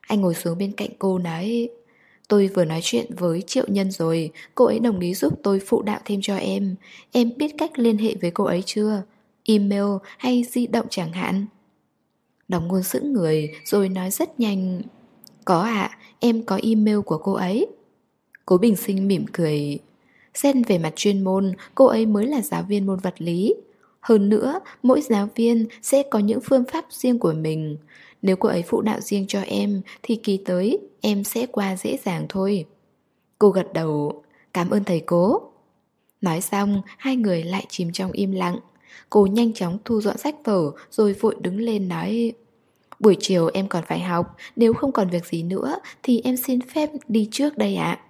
Anh ngồi xuống bên cạnh cô nói Tôi vừa nói chuyện với Triệu Nhân rồi, cô ấy đồng ý giúp tôi phụ đạo thêm cho em. Em biết cách liên hệ với cô ấy chưa? Email hay di động chẳng hạn? Đóng ngôn sững người rồi nói rất nhanh Có ạ, em có email của cô ấy. Cố Bình Sinh mỉm cười Xen về mặt chuyên môn, cô ấy mới là giáo viên môn vật lý. Hơn nữa, mỗi giáo viên sẽ có những phương pháp riêng của mình. Nếu cô ấy phụ đạo riêng cho em Thì kỳ tới em sẽ qua dễ dàng thôi. Cô gật đầu Cảm ơn thầy cố. Nói xong, hai người lại chìm trong im lặng. Cô nhanh chóng thu dọn sách vở Rồi vội đứng lên nói Buổi chiều em còn phải học, nếu không còn việc gì nữa thì em xin phép đi trước đây ạ.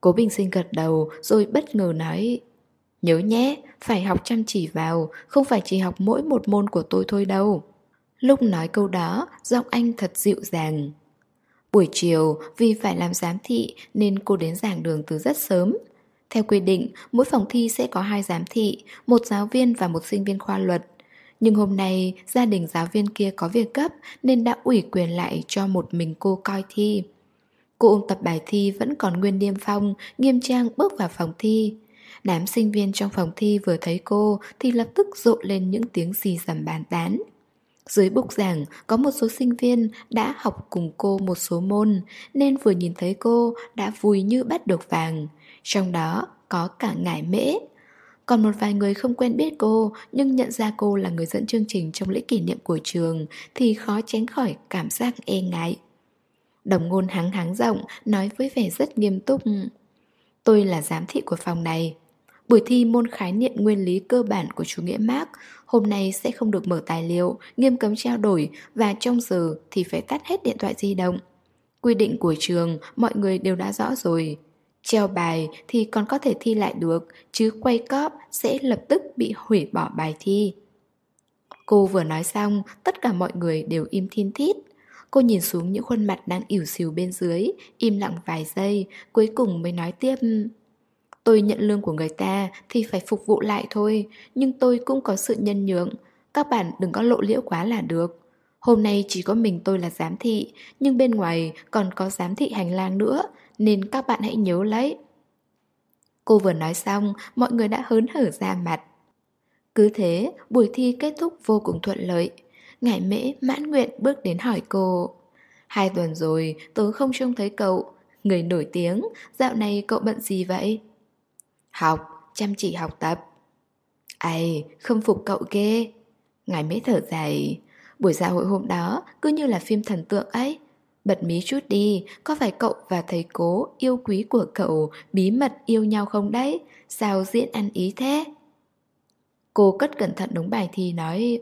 Cố Bình Sinh gật đầu rồi bất ngờ nói Nhớ nhé, phải học chăm chỉ vào, không phải chỉ học mỗi một môn của tôi thôi đâu. Lúc nói câu đó, giọng anh thật dịu dàng. Buổi chiều, vì phải làm giám thị nên cô đến giảng đường từ rất sớm. Theo quy định, mỗi phòng thi sẽ có hai giám thị, một giáo viên và một sinh viên khoa luật. Nhưng hôm nay gia đình giáo viên kia có việc cấp nên đã ủy quyền lại cho một mình cô coi thi. Cô ôn tập bài thi vẫn còn nguyên niêm phong, nghiêm trang bước vào phòng thi. Đám sinh viên trong phòng thi vừa thấy cô thì lập tức rộ lên những tiếng xì dầm bàn tán. Dưới bục giảng có một số sinh viên đã học cùng cô một số môn nên vừa nhìn thấy cô đã vui như bắt được vàng. Trong đó có cả ngải mễ, còn một vài người không quen biết cô nhưng nhận ra cô là người dẫn chương trình trong lễ kỷ niệm của trường thì khó tránh khỏi cảm giác e ngại. Đồng ngôn hắng hắng rộng nói với vẻ rất nghiêm túc. Tôi là giám thị của phòng này. Buổi thi môn khái niệm nguyên lý cơ bản của chủ nghĩa Marx Hôm nay sẽ không được mở tài liệu, nghiêm cấm trao đổi Và trong giờ thì phải tắt hết điện thoại di động. Quy định của trường mọi người đều đã rõ rồi. Treo bài thì còn có thể thi lại được, chứ quay cóp sẽ lập tức bị hủy bỏ bài thi. Cô vừa nói xong, tất cả mọi người đều im thiên thít. Cô nhìn xuống những khuôn mặt đang ỉu xìu bên dưới, im lặng vài giây, cuối cùng mới nói tiếp. Tôi nhận lương của người ta thì phải phục vụ lại thôi, nhưng tôi cũng có sự nhân nhượng. Các bạn đừng có lộ liễu quá là được. Hôm nay chỉ có mình tôi là giám thị, nhưng bên ngoài còn có giám thị hành lang nữa, nên các bạn hãy nhớ lấy. Cô vừa nói xong, mọi người đã hớn hở ra mặt. Cứ thế, buổi thi kết thúc vô cùng thuận lợi. Ngải mễ mãn nguyện bước đến hỏi cô. Hai tuần rồi, tớ không trông thấy cậu. Người nổi tiếng, dạo này cậu bận gì vậy? Học, chăm chỉ học tập. Ây, không phục cậu ghê. Ngài mễ thở dài. Buổi dạ hội hôm đó cứ như là phim thần tượng ấy. Bật mí chút đi, có phải cậu và thầy cố yêu quý của cậu bí mật yêu nhau không đấy? Sao diễn ăn ý thế? Cô cất cẩn thận đúng bài thi nói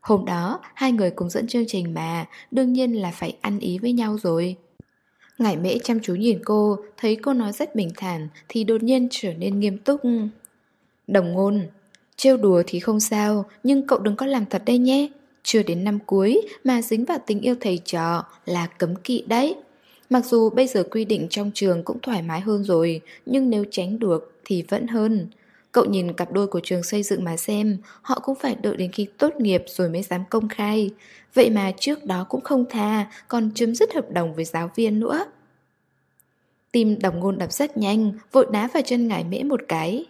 Hôm đó hai người cùng dẫn chương trình mà Đương nhiên là phải ăn ý với nhau rồi Ngải mễ chăm chú nhìn cô Thấy cô nói rất bình thản Thì đột nhiên trở nên nghiêm túc Đồng ngôn Trêu đùa thì không sao Nhưng cậu đừng có làm thật đây nhé chưa đến năm cuối mà dính vào tình yêu thầy trò Là cấm kỵ đấy Mặc dù bây giờ quy định trong trường cũng thoải mái hơn rồi Nhưng nếu tránh được thì vẫn hơn Cậu nhìn cặp đôi của trường xây dựng mà xem, họ cũng phải đợi đến khi tốt nghiệp rồi mới dám công khai. Vậy mà trước đó cũng không tha, còn chấm dứt hợp đồng với giáo viên nữa. Tim đồng ngôn đập rất nhanh, vội đá vào chân ngải mễ một cái.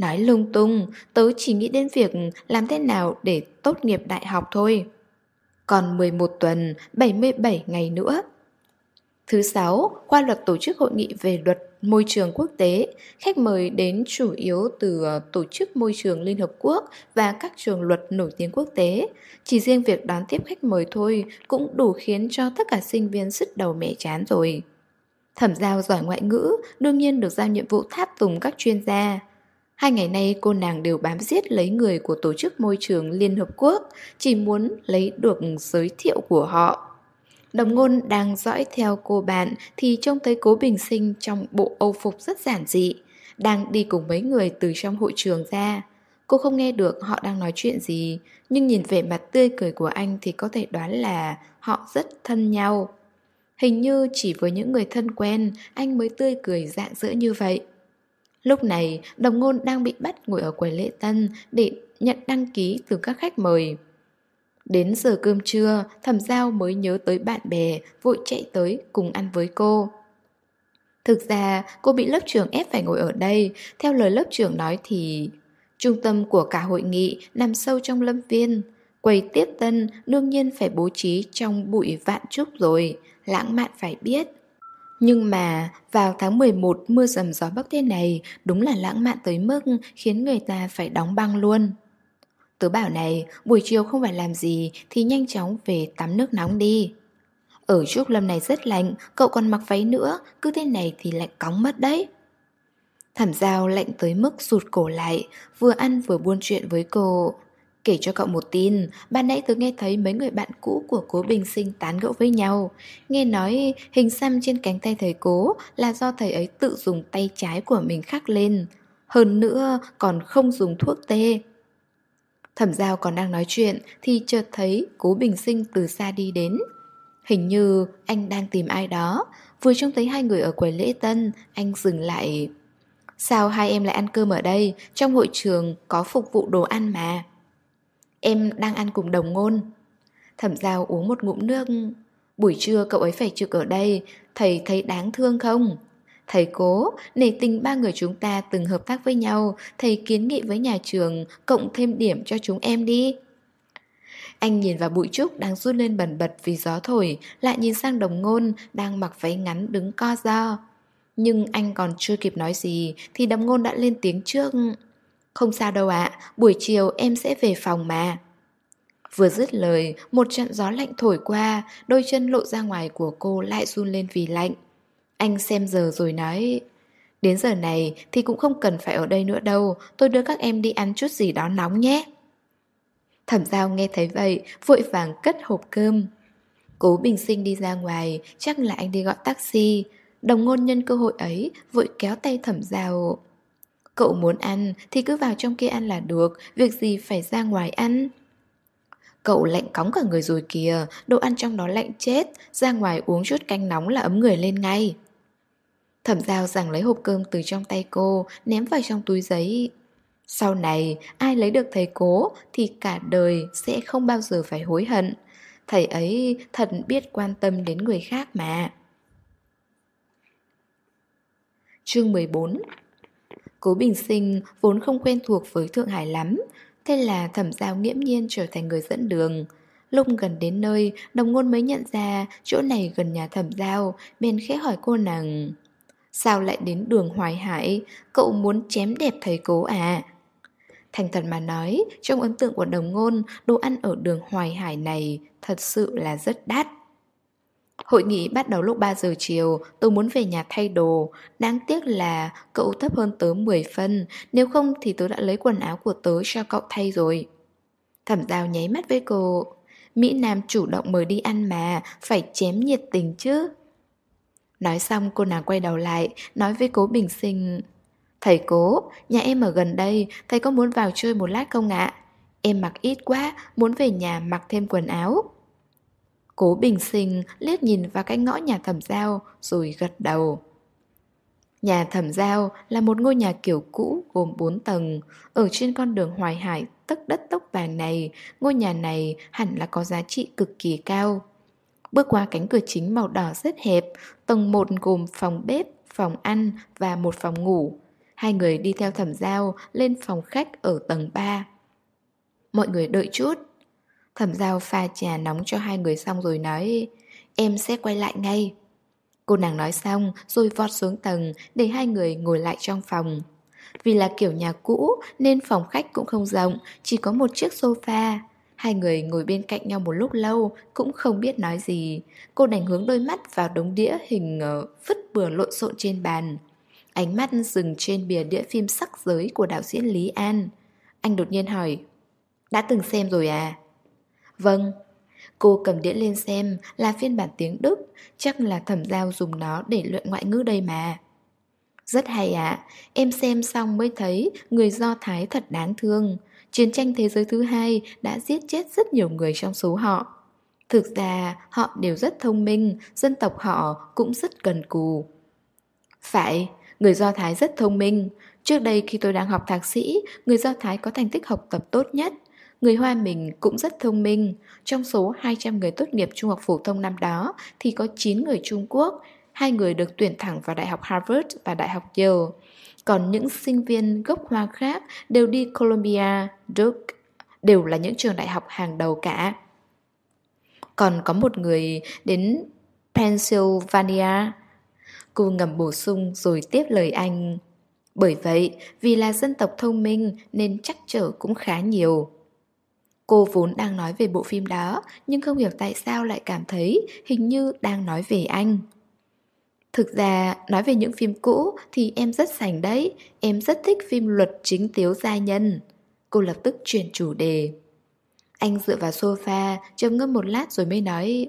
Nói lung tung, tớ chỉ nghĩ đến việc làm thế nào để tốt nghiệp đại học thôi. Còn 11 tuần, 77 ngày nữa. Thứ sáu, qua luật tổ chức hội nghị về luật môi trường quốc tế, khách mời đến chủ yếu từ ờ, Tổ chức Môi trường Liên Hợp Quốc và các trường luật nổi tiếng quốc tế. Chỉ riêng việc đón tiếp khách mời thôi cũng đủ khiến cho tất cả sinh viên sứt đầu mẹ chán rồi. Thẩm giao giỏi ngoại ngữ, đương nhiên được giao nhiệm vụ tháp tùng các chuyên gia. Hai ngày nay cô nàng đều bám giết lấy người của Tổ chức Môi trường Liên Hợp Quốc, chỉ muốn lấy được giới thiệu của họ. Đồng ngôn đang dõi theo cô bạn thì trông thấy cố bình sinh trong bộ âu phục rất giản dị, đang đi cùng mấy người từ trong hội trường ra. Cô không nghe được họ đang nói chuyện gì, nhưng nhìn vẻ mặt tươi cười của anh thì có thể đoán là họ rất thân nhau. Hình như chỉ với những người thân quen, anh mới tươi cười dạng dỡ như vậy. Lúc này, đồng ngôn đang bị bắt ngồi ở quầy lễ tân để nhận đăng ký từ các khách mời. Đến giờ cơm trưa, thẩm giao mới nhớ tới bạn bè, vội chạy tới cùng ăn với cô. Thực ra, cô bị lớp trưởng ép phải ngồi ở đây, theo lời lớp trưởng nói thì... Trung tâm của cả hội nghị nằm sâu trong lâm viên. Quầy tiếp tân đương nhiên phải bố trí trong bụi vạn trúc rồi, lãng mạn phải biết. Nhưng mà vào tháng 11 mưa rầm gió bắc thế này đúng là lãng mạn tới mức khiến người ta phải đóng băng luôn. Tớ bảo này, buổi chiều không phải làm gì thì nhanh chóng về tắm nước nóng đi. Ở Trúc Lâm này rất lạnh, cậu còn mặc váy nữa, cứ thế này thì lạnh cóng mất đấy. Thẩm giao lạnh tới mức rụt cổ lại, vừa ăn vừa buôn chuyện với cô. Kể cho cậu một tin, ban nãy tớ nghe thấy mấy người bạn cũ của cố bình sinh tán gẫu với nhau. Nghe nói hình xăm trên cánh tay thầy cố là do thầy ấy tự dùng tay trái của mình khắc lên. Hơn nữa còn không dùng thuốc tê. Thẩm giao còn đang nói chuyện thì chợt thấy cố bình sinh từ xa đi đến. Hình như anh đang tìm ai đó, vừa trông thấy hai người ở quầy lễ tân, anh dừng lại. Sao hai em lại ăn cơm ở đây, trong hội trường có phục vụ đồ ăn mà. Em đang ăn cùng đồng ngôn. Thẩm giao uống một ngụm nước. Buổi trưa cậu ấy phải trực ở đây, thầy thấy đáng thương không? Thầy cố, nể tình ba người chúng ta từng hợp tác với nhau, thầy kiến nghị với nhà trường cộng thêm điểm cho chúng em đi. Anh nhìn vào bụi trúc đang run lên bẩn bật vì gió thổi, lại nhìn sang đồng ngôn đang mặc váy ngắn đứng co do. Nhưng anh còn chưa kịp nói gì thì đồng ngôn đã lên tiếng trước. Không sao đâu ạ, buổi chiều em sẽ về phòng mà. Vừa dứt lời, một trận gió lạnh thổi qua, đôi chân lộ ra ngoài của cô lại run lên vì lạnh. Anh xem giờ rồi nói Đến giờ này thì cũng không cần phải ở đây nữa đâu Tôi đưa các em đi ăn chút gì đó nóng nhé Thẩm giao nghe thấy vậy Vội vàng cất hộp cơm Cố bình sinh đi ra ngoài Chắc là anh đi gọi taxi Đồng ngôn nhân cơ hội ấy Vội kéo tay thẩm giao Cậu muốn ăn thì cứ vào trong kia ăn là được Việc gì phải ra ngoài ăn Cậu lạnh cóng cả người rồi kìa Đồ ăn trong đó lạnh chết Ra ngoài uống chút canh nóng là ấm người lên ngay Thẩm giao rằng lấy hộp cơm từ trong tay cô, ném vào trong túi giấy. Sau này, ai lấy được thầy cố thì cả đời sẽ không bao giờ phải hối hận. Thầy ấy thật biết quan tâm đến người khác mà. Chương 14 Cố Bình Sinh vốn không quen thuộc với Thượng Hải lắm, thế là thẩm giao nghiễm nhiên trở thành người dẫn đường. Lúc gần đến nơi, đồng ngôn mới nhận ra chỗ này gần nhà thẩm giao, bèn khẽ hỏi cô nàng... Sao lại đến đường Hoài Hải Cậu muốn chém đẹp thầy cố à Thành thật mà nói, trong ấn tượng của đồng ngôn, đồ ăn ở đường Hoài Hải này thật sự là rất đắt. Hội nghị bắt đầu lúc 3 giờ chiều, tôi muốn về nhà thay đồ. Đáng tiếc là cậu thấp hơn tớ 10 phân, nếu không thì tớ đã lấy quần áo của tớ cho cậu thay rồi. Thẩm giao nháy mắt với cô. Mỹ Nam chủ động mời đi ăn mà, phải chém nhiệt tình chứ. Nói xong cô nàng quay đầu lại, nói với cố bình sinh. Thầy cố, nhà em ở gần đây, thầy có muốn vào chơi một lát không ạ? Em mặc ít quá, muốn về nhà mặc thêm quần áo. Cố bình sinh liếc nhìn vào cái ngõ nhà thẩm giao rồi gật đầu. Nhà thẩm giao là một ngôi nhà kiểu cũ gồm 4 tầng. Ở trên con đường Hoài Hải tức đất tốc vàng này, ngôi nhà này hẳn là có giá trị cực kỳ cao. Bước qua cánh cửa chính màu đỏ rất hẹp, tầng 1 gồm phòng bếp, phòng ăn và một phòng ngủ. Hai người đi theo thẩm giao lên phòng khách ở tầng 3. Mọi người đợi chút. Thẩm giao pha trà nóng cho hai người xong rồi nói Em sẽ quay lại ngay. Cô nàng nói xong rồi vọt xuống tầng để hai người ngồi lại trong phòng. Vì là kiểu nhà cũ nên phòng khách cũng không rộng, chỉ có một chiếc sofa. Hai người ngồi bên cạnh nhau một lúc lâu cũng không biết nói gì. Cô đành hướng đôi mắt vào đống đĩa hình ờ, vứt bừa lộn xộn trên bàn. Ánh mắt dừng trên bìa đĩa phim sắc giới của đạo diễn Lý An. Anh đột nhiên hỏi, đã từng xem rồi à? Vâng. Cô cầm đĩa lên xem là phiên bản tiếng Đức, chắc là thẩm giao dùng nó để luyện ngoại ngữ đây mà. Rất hay ạ, à. em xem xong mới thấy người Do Thái thật đáng thương. Chiến tranh thế giới thứ hai đã giết chết rất nhiều người trong số họ. Thực ra họ đều rất thông minh, dân tộc họ cũng rất cần cù. Phải, người Do Thái rất thông minh. Trước đây khi tôi đang học thạc sĩ, người Do Thái có thành tích học tập tốt nhất. Người Hoa mình cũng rất thông minh. Trong số 200 người tốt nghiệp trung học phổ thông năm đó thì có 9 người Trung Quốc, hai người được tuyển thẳng vào Đại học Harvard và Đại học Yale. Còn những sinh viên gốc Hoa khác đều đi Columbia, Duke, đều là những trường đại học hàng đầu cả. Còn có một người đến Pennsylvania. Cô ngầm bổ sung rồi tiếp lời anh. Bởi vậy, vì là dân tộc thông minh nên chắc trở cũng khá nhiều. Cô vốn đang nói về bộ phim đó, nhưng không hiểu tại sao lại cảm thấy hình như đang nói về anh. Thực ra, nói về những phim cũ thì em rất sành đấy, em rất thích phim luật chính tiếu gia nhân. Cô lập tức chuyển chủ đề. Anh dựa vào sofa, trầm ngâm một lát rồi mới nói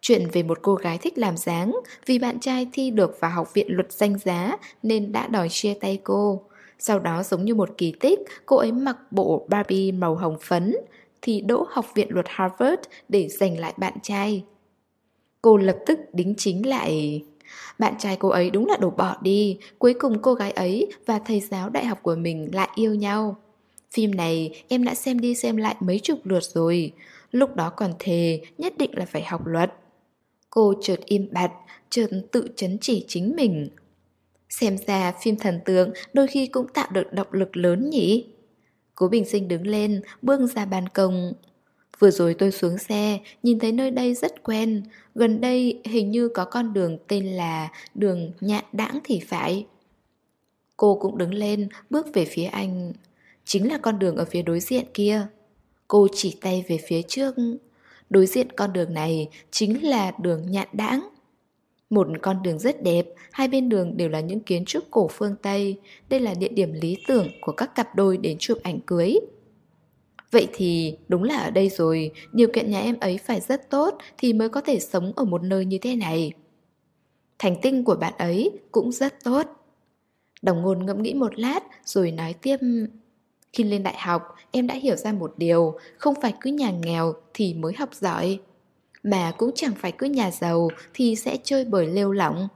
Chuyện về một cô gái thích làm dáng Vì bạn trai thi được vào học viện luật danh giá Nên đã đòi chia tay cô Sau đó giống như một kỳ tích Cô ấy mặc bộ Barbie màu hồng phấn thì đỗ học viện luật Harvard Để giành lại bạn trai. Cô lập tức đính chính lại bạn trai cô ấy đúng là đổ bỏ đi Cuối cùng cô gái ấy và thầy giáo đại học của mình lại yêu nhau. Phim này em đã xem đi xem lại mấy chục lượt rồi Lúc đó còn thề nhất định là phải học luật. Cô chợt im bặt, chợt tự chấn chỉ chính mình. Xem ra phim thần tượng đôi khi cũng tạo được động lực lớn nhỉ. Cố Bình Sinh đứng lên, bước ra ban công Vừa rồi tôi xuống xe, nhìn thấy nơi đây rất quen. Gần đây hình như có con đường tên là đường Nhạn Đãng thì phải. Cô cũng đứng lên, bước về phía anh. Chính là con đường ở phía đối diện kia. Cô chỉ tay về phía trước. Đối diện con đường này chính là đường Nhạn Đãng. Một con đường rất đẹp, hai bên đường đều là những kiến trúc cổ phương Tây. Đây là địa điểm lý tưởng của các cặp đôi đến chụp ảnh cưới. Vậy thì đúng là ở đây rồi, điều kiện nhà em ấy phải rất tốt thì mới có thể sống ở một nơi như thế này. Thành tinh của bạn ấy cũng rất tốt. Đồng ngôn ngẫm nghĩ một lát rồi nói tiếp Khi lên đại học em đã hiểu ra một điều Không phải cứ nhà nghèo thì mới học giỏi mà cũng chẳng phải cứ nhà giàu thì sẽ chơi bời lêu lỏng.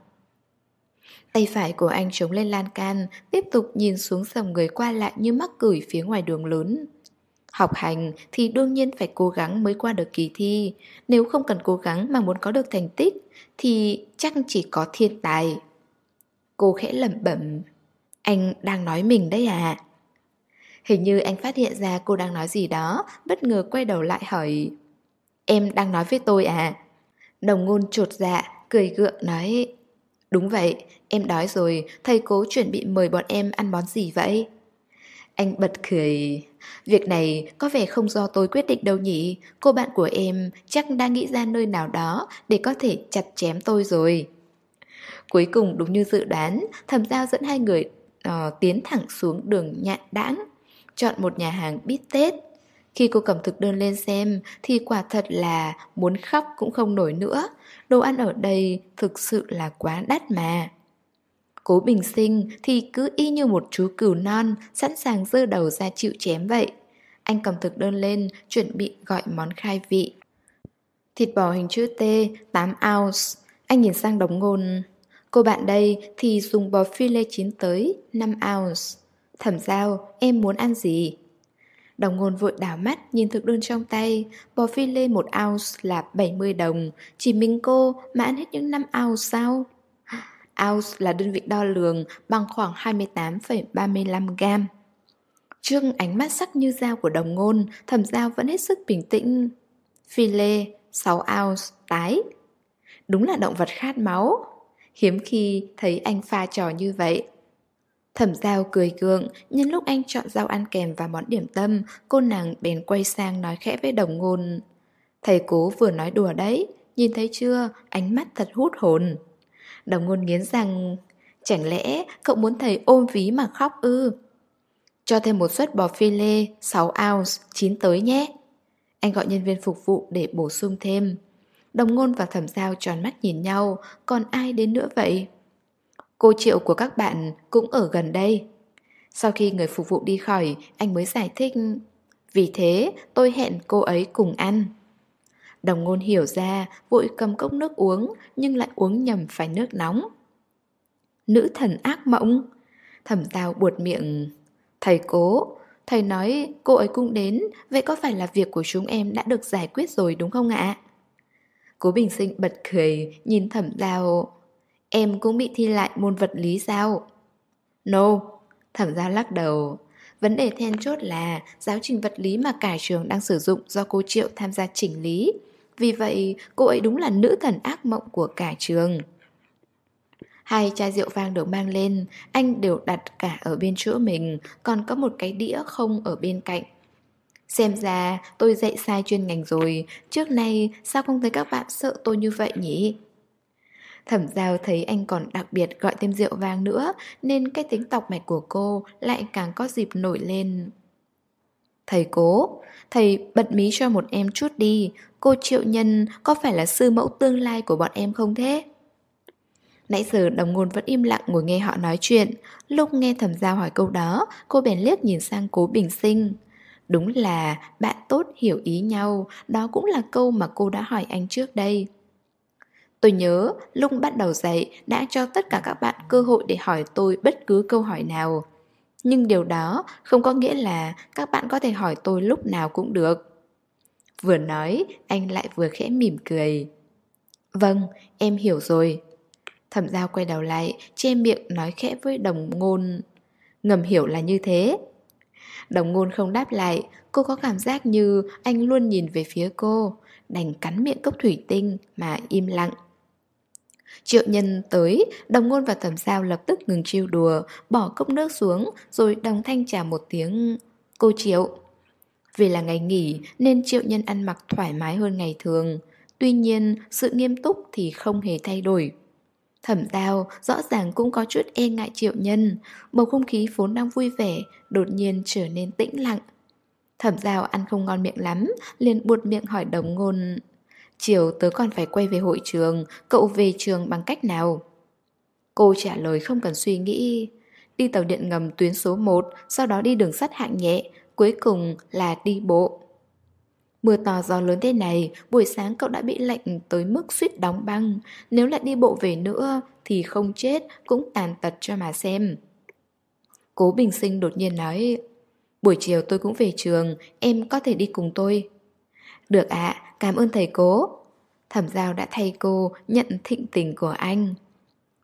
Tay phải của anh chống lên lan can, Tiếp tục nhìn xuống dòng người qua lại như mắc cửi phía ngoài đường lớn. Học hành thì đương nhiên phải cố gắng mới qua được kỳ thi. Nếu không cần cố gắng mà muốn có được thành tích, Thì chắc chỉ có thiên tài. Cô khẽ lẩm bẩm. Anh đang nói mình đấy à Hình như anh phát hiện ra cô đang nói gì đó, Bất ngờ quay đầu lại hỏi. Em đang nói với tôi à Đồng ngôn trột dạ Cười gượng nói Đúng vậy, em đói rồi Thầy cố chuẩn bị mời bọn em ăn món gì vậy Anh bật cười. Việc này có vẻ không do tôi quyết định đâu nhỉ. Cô bạn của em chắc đang nghĩ ra nơi nào đó để có thể chặt chém tôi rồi. Cuối cùng đúng như dự đoán, thầm giao dẫn hai người uh, tiến thẳng xuống đường nhạn đãng, chọn một nhà hàng bít tết. Khi cô cầm thực đơn lên xem thì quả thật là muốn khóc cũng không nổi nữa. Đồ ăn ở đây thực sự là quá đắt mà. Cố bình sinh thì cứ y như một chú cừu non sẵn sàng dơ đầu ra chịu chém vậy. Anh cầm thực đơn lên chuẩn bị gọi món khai vị. Thịt bò hình chữ T 8 ounce. Anh nhìn sang đống ngôn. Cô bạn đây thì dùng bò phi lê chín tới 5 ounce. Thẩm giao, em muốn ăn gì? Đồng ngôn vội đảo mắt nhìn thực đơn trong tay. Bò phi lê một ounce là 70 đồng. Chỉ mình cô mà ăn hết những 5 ounce sao? (gasps) Ounce là đơn vị đo lường bằng khoảng 28,35 gram. Trước ánh mắt sắc như dao của đồng ngôn Thẩm dao vẫn hết sức bình tĩnh. Phi lê 6 ounce tái. Đúng là động vật khát máu. Hiếm khi thấy anh pha trò như vậy. Thẩm giao cười gượng, nhân lúc anh chọn rau ăn kèm và món điểm tâm, cô nàng bèn quay sang nói khẽ với đồng ngôn. Thầy cố vừa nói đùa đấy, nhìn thấy chưa, ánh mắt thật hút hồn. Đồng ngôn nghiến rằng, chẳng lẽ cậu muốn thầy ôm ví mà khóc ư? Cho thêm một suất bò phi lê, 6 ounce, chín tới nhé. Anh gọi nhân viên phục vụ để bổ sung thêm. Đồng ngôn và thẩm giao tròn mắt nhìn nhau, còn ai đến nữa vậy? Cô Triệu của các bạn cũng ở gần đây. Sau khi người phục vụ đi khỏi, anh mới giải thích. Vì thế, tôi hẹn cô ấy cùng ăn. Đồng ngôn hiểu ra, vội cầm cốc nước uống, nhưng lại uống nhầm phải nước nóng. Nữ thần ác mộng. Thẩm Tào buột miệng. Thầy cố, thầy nói cô ấy cũng đến, vậy có phải là việc của chúng em đã được giải quyết rồi đúng không ạ? Cố bình sinh bật cười, nhìn thẩm Tào. Em cũng bị thi lại môn vật lý sao? No, thẩm gia lắc đầu. Vấn đề then chốt là giáo trình vật lý mà cả trường đang sử dụng do cô Triệu tham gia chỉnh lý. Vì vậy, cô ấy đúng là nữ thần ác mộng của cả trường. Hai chai rượu vang được mang lên, anh đều đặt cả ở bên chỗ mình, còn có một cái đĩa không ở bên cạnh. Xem ra tôi dạy sai chuyên ngành rồi, trước nay sao không thấy các bạn sợ tôi như vậy nhỉ? Thẩm giao thấy anh còn đặc biệt gọi thêm rượu vang nữa Nên cái tính tọc mạch của cô lại càng có dịp nổi lên. Thầy cố, thầy bật mí cho một em chút đi Cô Triệu Nhân có phải là sư mẫu tương lai của bọn em không thế? Nãy giờ đồng ngôn vẫn im lặng ngồi nghe họ nói chuyện. Lúc nghe thẩm giao hỏi câu đó Cô bèn liếc nhìn sang cố bình sinh. Đúng là bạn tốt hiểu ý nhau Đó cũng là câu mà cô đã hỏi anh trước đây. Tôi nhớ lúc bắt đầu dạy đã cho tất cả các bạn cơ hội để hỏi tôi bất cứ câu hỏi nào. Nhưng điều đó không có nghĩa là các bạn có thể hỏi tôi lúc nào cũng được. Vừa nói, anh lại vừa khẽ mỉm cười. Vâng, em hiểu rồi. Thẩm giao quay đầu lại, che miệng nói khẽ với đồng ngôn. Ngầm hiểu là như thế. Đồng ngôn không đáp lại, cô có cảm giác như anh luôn nhìn về phía cô, đành cắn miệng cốc thủy tinh mà im lặng. Triệu nhân tới, đồng ngôn và thẩm sao lập tức ngừng chiêu đùa, bỏ cốc nước xuống, rồi đồng thanh trả một tiếng Cô Triệu. Vì là ngày nghỉ nên Triệu nhân ăn mặc thoải mái hơn ngày thường. Tuy nhiên, sự nghiêm túc thì không hề thay đổi. Thẩm giao rõ ràng cũng có chút e ngại triệu nhân, bầu không khí vốn đang vui vẻ, đột nhiên trở nên tĩnh lặng. Thẩm giao ăn không ngon miệng lắm, liền buột miệng hỏi đồng ngôn Chiều tớ còn phải quay về hội trường, Cậu về trường bằng cách nào? Cô trả lời không cần suy nghĩ. Đi tàu điện ngầm tuyến số 1 Sau đó đi đường sắt hạng nhẹ, Cuối cùng là đi bộ. Mưa to gió lớn thế này, Buổi sáng cậu đã bị lạnh tới mức suýt đóng băng. Nếu lại đi bộ về nữa Thì không chết, cũng tàn tật cho mà xem. Cố Bình Sinh đột nhiên nói, Buổi chiều tôi cũng về trường, Em có thể đi cùng tôi được ạ, cảm ơn thầy cố. Thẩm giao đã thay cô nhận thịnh tình của anh.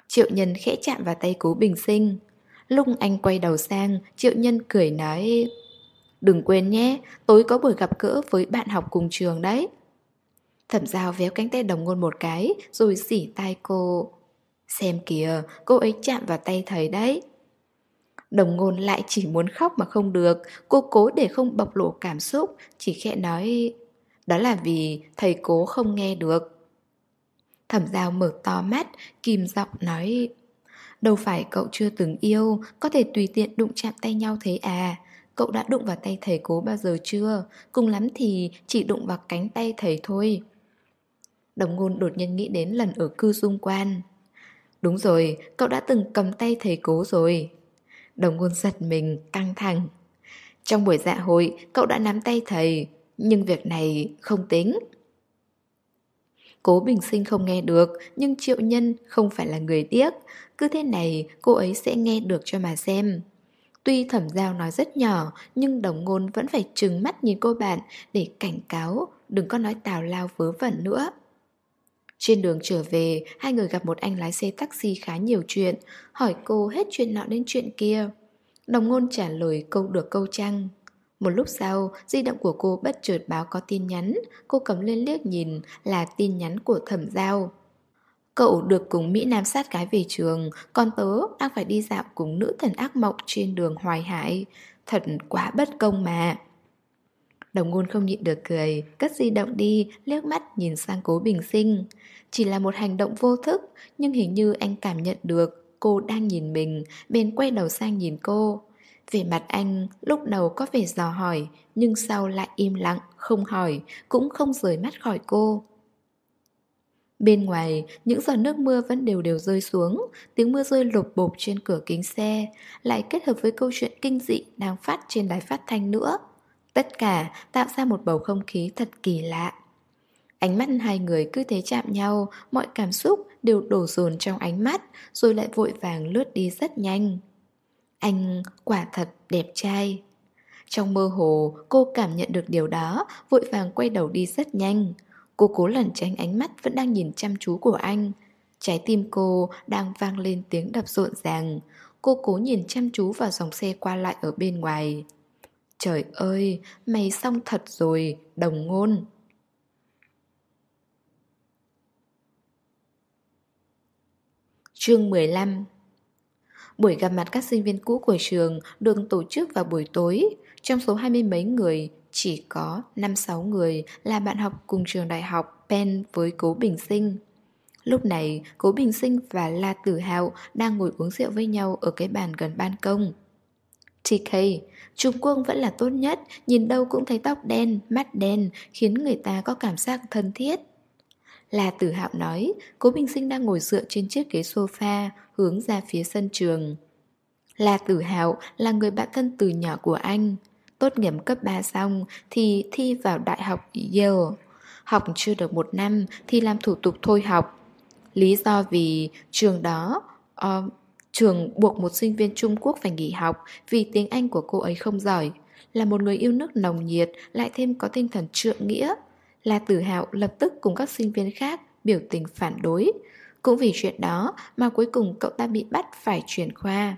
Triệu nhân khẽ chạm vào tay cố bình sinh. Lúc anh quay đầu sang, triệu nhân cười nói Đừng quên nhé, tối có buổi gặp gỡ với bạn học cùng trường đấy. Thẩm giao véo cánh tay đồng ngôn một cái, rồi xỉ tay cô. Xem kìa, cô ấy chạm vào tay thầy đấy. Đồng ngôn lại chỉ muốn khóc mà không được Cô cố để không bộc lộ cảm xúc Chỉ khẽ nói đó là vì thầy cố không nghe được. Thẩm giao mở to mắt Kìm giọng nói Đâu phải cậu chưa từng yêu Có thể tùy tiện đụng chạm tay nhau thế à? Cậu đã đụng vào tay thầy cố bao giờ chưa? Cùng lắm thì chỉ đụng vào cánh tay thầy thôi. Đồng ngôn đột nhiên nghĩ đến lần ở cư dung quan Đúng rồi, cậu đã từng cầm tay thầy cố rồi. Đồng ngôn giật mình, căng thẳng. Trong buổi dạ hội, cậu đã nắm tay thầy. Nhưng việc này không tính Cố bình sinh không nghe được Nhưng triệu nhân không phải là người điếc Cứ thế này cô ấy sẽ nghe được cho mà xem Tuy thẩm giao nói rất nhỏ Nhưng đồng ngôn vẫn phải trừng mắt nhìn cô bạn Để cảnh cáo Đừng có nói tào lao vớ vẩn nữa trên đường trở về, hai người gặp một anh lái xe taxi khá nhiều chuyện, hỏi cô hết chuyện nọ đến chuyện kia. Đồng ngôn trả lời câu được câu trăng. Một lúc sau, di động của cô bất chợt báo có tin nhắn, cô cầm lên liếc nhìn là tin nhắn của thẩm giao. Cậu được cùng Mỹ Nam sát gái về trường, còn tớ đang phải đi dạo cùng nữ thần ác mộng trên đường Hoài Hải. Thật quá bất công mà. Đồng ngôn không nhịn được cười, cất di động đi, liếc mắt nhìn sang cố bình sinh. Chỉ là một hành động vô thức, nhưng hình như anh cảm nhận được cô đang nhìn mình, bên quay đầu sang nhìn cô. Về mặt anh, lúc đầu có vẻ dò hỏi, nhưng sau lại im lặng, không hỏi, cũng không rời mắt khỏi cô. Bên ngoài, những giọt nước mưa vẫn đều đều rơi xuống, tiếng mưa rơi lột bột trên cửa kính xe, lại kết hợp với câu chuyện kinh dị đang phát trên đài phát thanh nữa. Tất cả tạo ra một bầu không khí thật kỳ lạ. Ánh mắt hai người cứ thế chạm nhau, mọi cảm xúc đều đổ dồn trong ánh mắt, rồi lại vội vàng lướt đi rất nhanh. Anh quả thật đẹp trai. Trong mơ hồ, cô cảm nhận được điều đó, vội vàng quay đầu đi rất nhanh. Cô cố lẩn tránh ánh mắt vẫn đang nhìn chăm chú của anh. Trái tim cô đang vang lên tiếng đập rộn ràng. Cô cố nhìn chăm chú vào dòng xe qua lại ở bên ngoài. Trời ơi, mày xong thật rồi, đồng ngôn. Chương 15 Buổi gặp mặt các sinh viên cũ của trường được tổ chức vào buổi tối. Trong số hai mươi mấy người, chỉ có 5-6 người là bạn học cùng trường đại học Penn với Cố Bình Sinh. Lúc này, Cố Bình Sinh và La Tử Hạo đang ngồi uống rượu với nhau ở cái bàn gần ban công. TK, Trung Quốc vẫn là tốt nhất, nhìn đâu cũng thấy tóc đen, mắt đen, khiến người ta có cảm giác thân thiết. Là tử hạo nói, cố bình sinh đang ngồi dựa trên chiếc ghế sofa, hướng ra phía sân trường. Là tử hạo là người bạn thân từ nhỏ của anh. Tốt nghiệp cấp 3 xong thì thi vào đại học Yale. Học chưa được một năm thì làm thủ tục thôi học. Lý do vì trường đó uh, Trường buộc một sinh viên Trung Quốc phải nghỉ học vì tiếng Anh của cô ấy không giỏi. Là một người yêu nước nồng nhiệt, lại thêm có tinh thần trượng nghĩa. La Tử Hạo lập tức cùng các sinh viên khác biểu tình phản đối. Cũng vì chuyện đó mà cuối cùng cậu ta bị bắt phải chuyển khoa.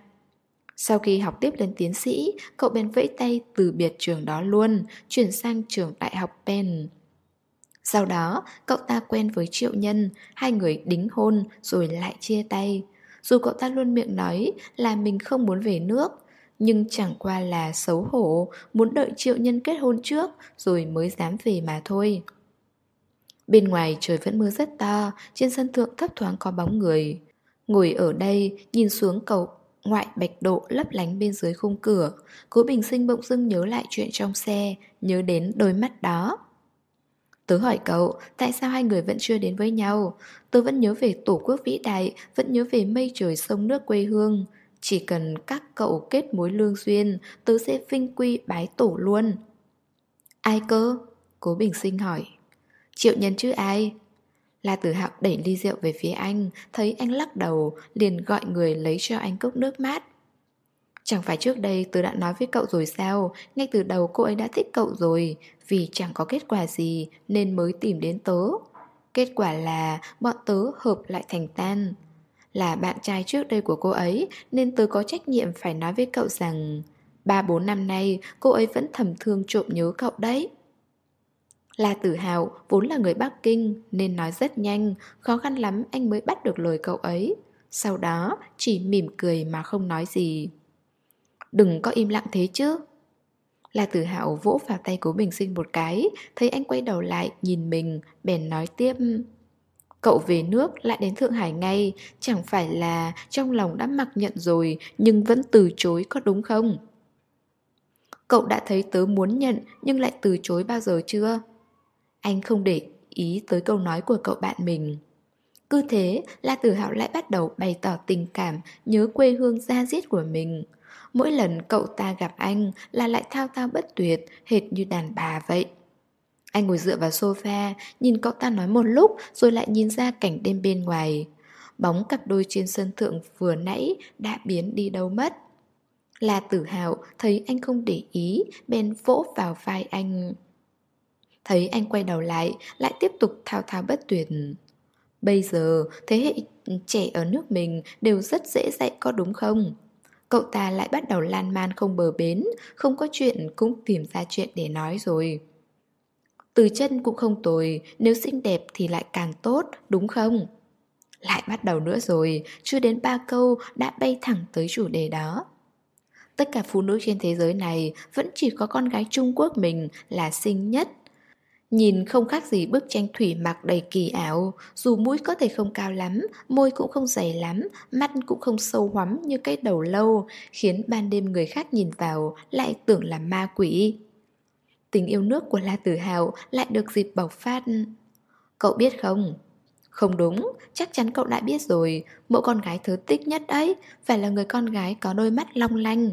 Sau khi học tiếp lên tiến sĩ, cậu bèn vẫy tay từ biệt trường đó luôn, chuyển sang trường đại học Penn. Sau đó, cậu ta quen với Triệu Nhân, hai người đính hôn rồi lại chia tay. Dù cậu ta luôn miệng nói là mình không muốn về nước Nhưng chẳng qua là xấu hổ Muốn đợi triệu nhân kết hôn trước Rồi mới dám về mà thôi Bên ngoài trời vẫn mưa rất to Trên sân thượng thấp thoáng có bóng người Ngồi ở đây nhìn xuống cầu ngoại bạch độ lấp lánh bên dưới khung cửa Cố bình sinh bỗng dưng nhớ lại chuyện trong xe Nhớ đến đôi mắt đó Tớ hỏi cậu, tại sao hai người vẫn chưa đến với nhau? Tớ vẫn nhớ về tổ quốc vĩ đại, vẫn nhớ về mây trời sông nước quê hương. Chỉ cần các cậu kết mối lương duyên, tớ sẽ vinh quy bái tổ luôn. Ai cơ? Cố Bình Sinh hỏi. Triệu nhân chứ ai? La Tử Hạo đẩy ly rượu về phía anh, thấy anh lắc đầu, liền gọi người lấy cho anh cốc nước mát. Chẳng phải trước đây tớ đã nói với cậu rồi sao? Ngay từ đầu cô ấy đã thích cậu rồi. Vì chẳng có kết quả gì Nên mới tìm đến tớ. Kết quả là bọn tớ hợp lại thành tan. Là bạn trai trước đây của cô ấy Nên tớ có trách nhiệm phải nói với cậu rằng ba bốn năm nay cô ấy vẫn thầm thương trộm nhớ cậu đấy là Tử hào vốn là người Bắc Kinh nên nói rất nhanh, khó khăn lắm anh mới bắt được lời cậu ấy. Sau đó chỉ mỉm cười mà không nói gì. Đừng có im lặng thế chứ La Tử Hạo vỗ vào tay cố Bình Sinh một cái Thấy anh quay đầu lại nhìn mình Bèn nói tiếp Cậu về nước lại đến Thượng Hải ngay Chẳng phải là trong lòng đã mặc nhận rồi Nhưng vẫn từ chối có đúng không Cậu đã thấy tớ muốn nhận Nhưng lại từ chối bao giờ chưa anh không để ý tới câu nói của cậu bạn mình cứ thế, La Tử Hạo lại bắt đầu bày tỏ tình cảm, nhớ quê hương gia diết của mình. Mỗi lần cậu ta gặp anh là lại thao thao bất tuyệt, hệt như đàn bà vậy. Anh ngồi dựa vào sofa, nhìn cậu ta nói một lúc rồi lại nhìn ra cảnh đêm bên ngoài. Bóng cặp đôi trên sân thượng vừa nãy đã biến đi đâu mất. La Tử Hạo thấy anh không để ý, bèn vỗ vào vai anh. Thấy anh quay đầu lại, lại tiếp tục thao thao bất tuyệt. Bây giờ, thế hệ trẻ ở nước mình đều rất dễ dạy có đúng không? Cậu ta lại bắt đầu lan man không bờ bến, không có chuyện cũng tìm ra chuyện để nói rồi. Từ chân cũng không tồi, nếu xinh đẹp thì lại càng tốt, đúng không? Lại bắt đầu nữa rồi, chưa đến ba câu đã bay thẳng tới chủ đề đó. Tất cả phụ nữ trên thế giới này vẫn chỉ có con gái Trung Quốc mình là xinh nhất, Nhìn không khác gì bức tranh thủy mặc đầy kỳ ảo. Dù mũi có thể không cao lắm Môi cũng không dày lắm Mắt cũng không sâu hoắm như cái đầu lâu Khiến ban đêm người khác nhìn vào Lại tưởng là ma quỷ. Tình yêu nước của La Tử Hào Lại được dịp bộc phát. Cậu biết không? Không đúng, chắc chắn cậu đã biết rồi. Mẫu con gái thứ tích nhất ấy Phải là người con gái có đôi mắt long lanh.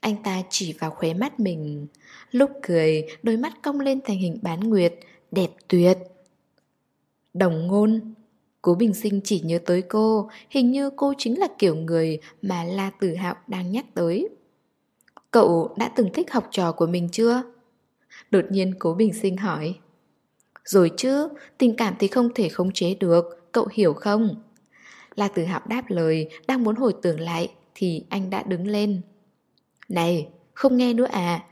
Anh ta chỉ vào khóe mắt mình. Lúc cười, đôi mắt cong lên thành hình bán nguyệt, đẹp tuyệt. Đồng ngôn Cố Bình Sinh chỉ nhớ tới cô, hình như cô chính là kiểu người mà La Tử Hạo đang nhắc tới. Cậu đã từng thích học trò của mình chưa? Đột nhiên Cố Bình Sinh hỏi. Rồi chứ, tình cảm thì không thể khống chế được, cậu hiểu không? La Tử Hạo đáp lời, đang muốn hồi tưởng lại, thì anh đã đứng lên. Này, không nghe nữa à,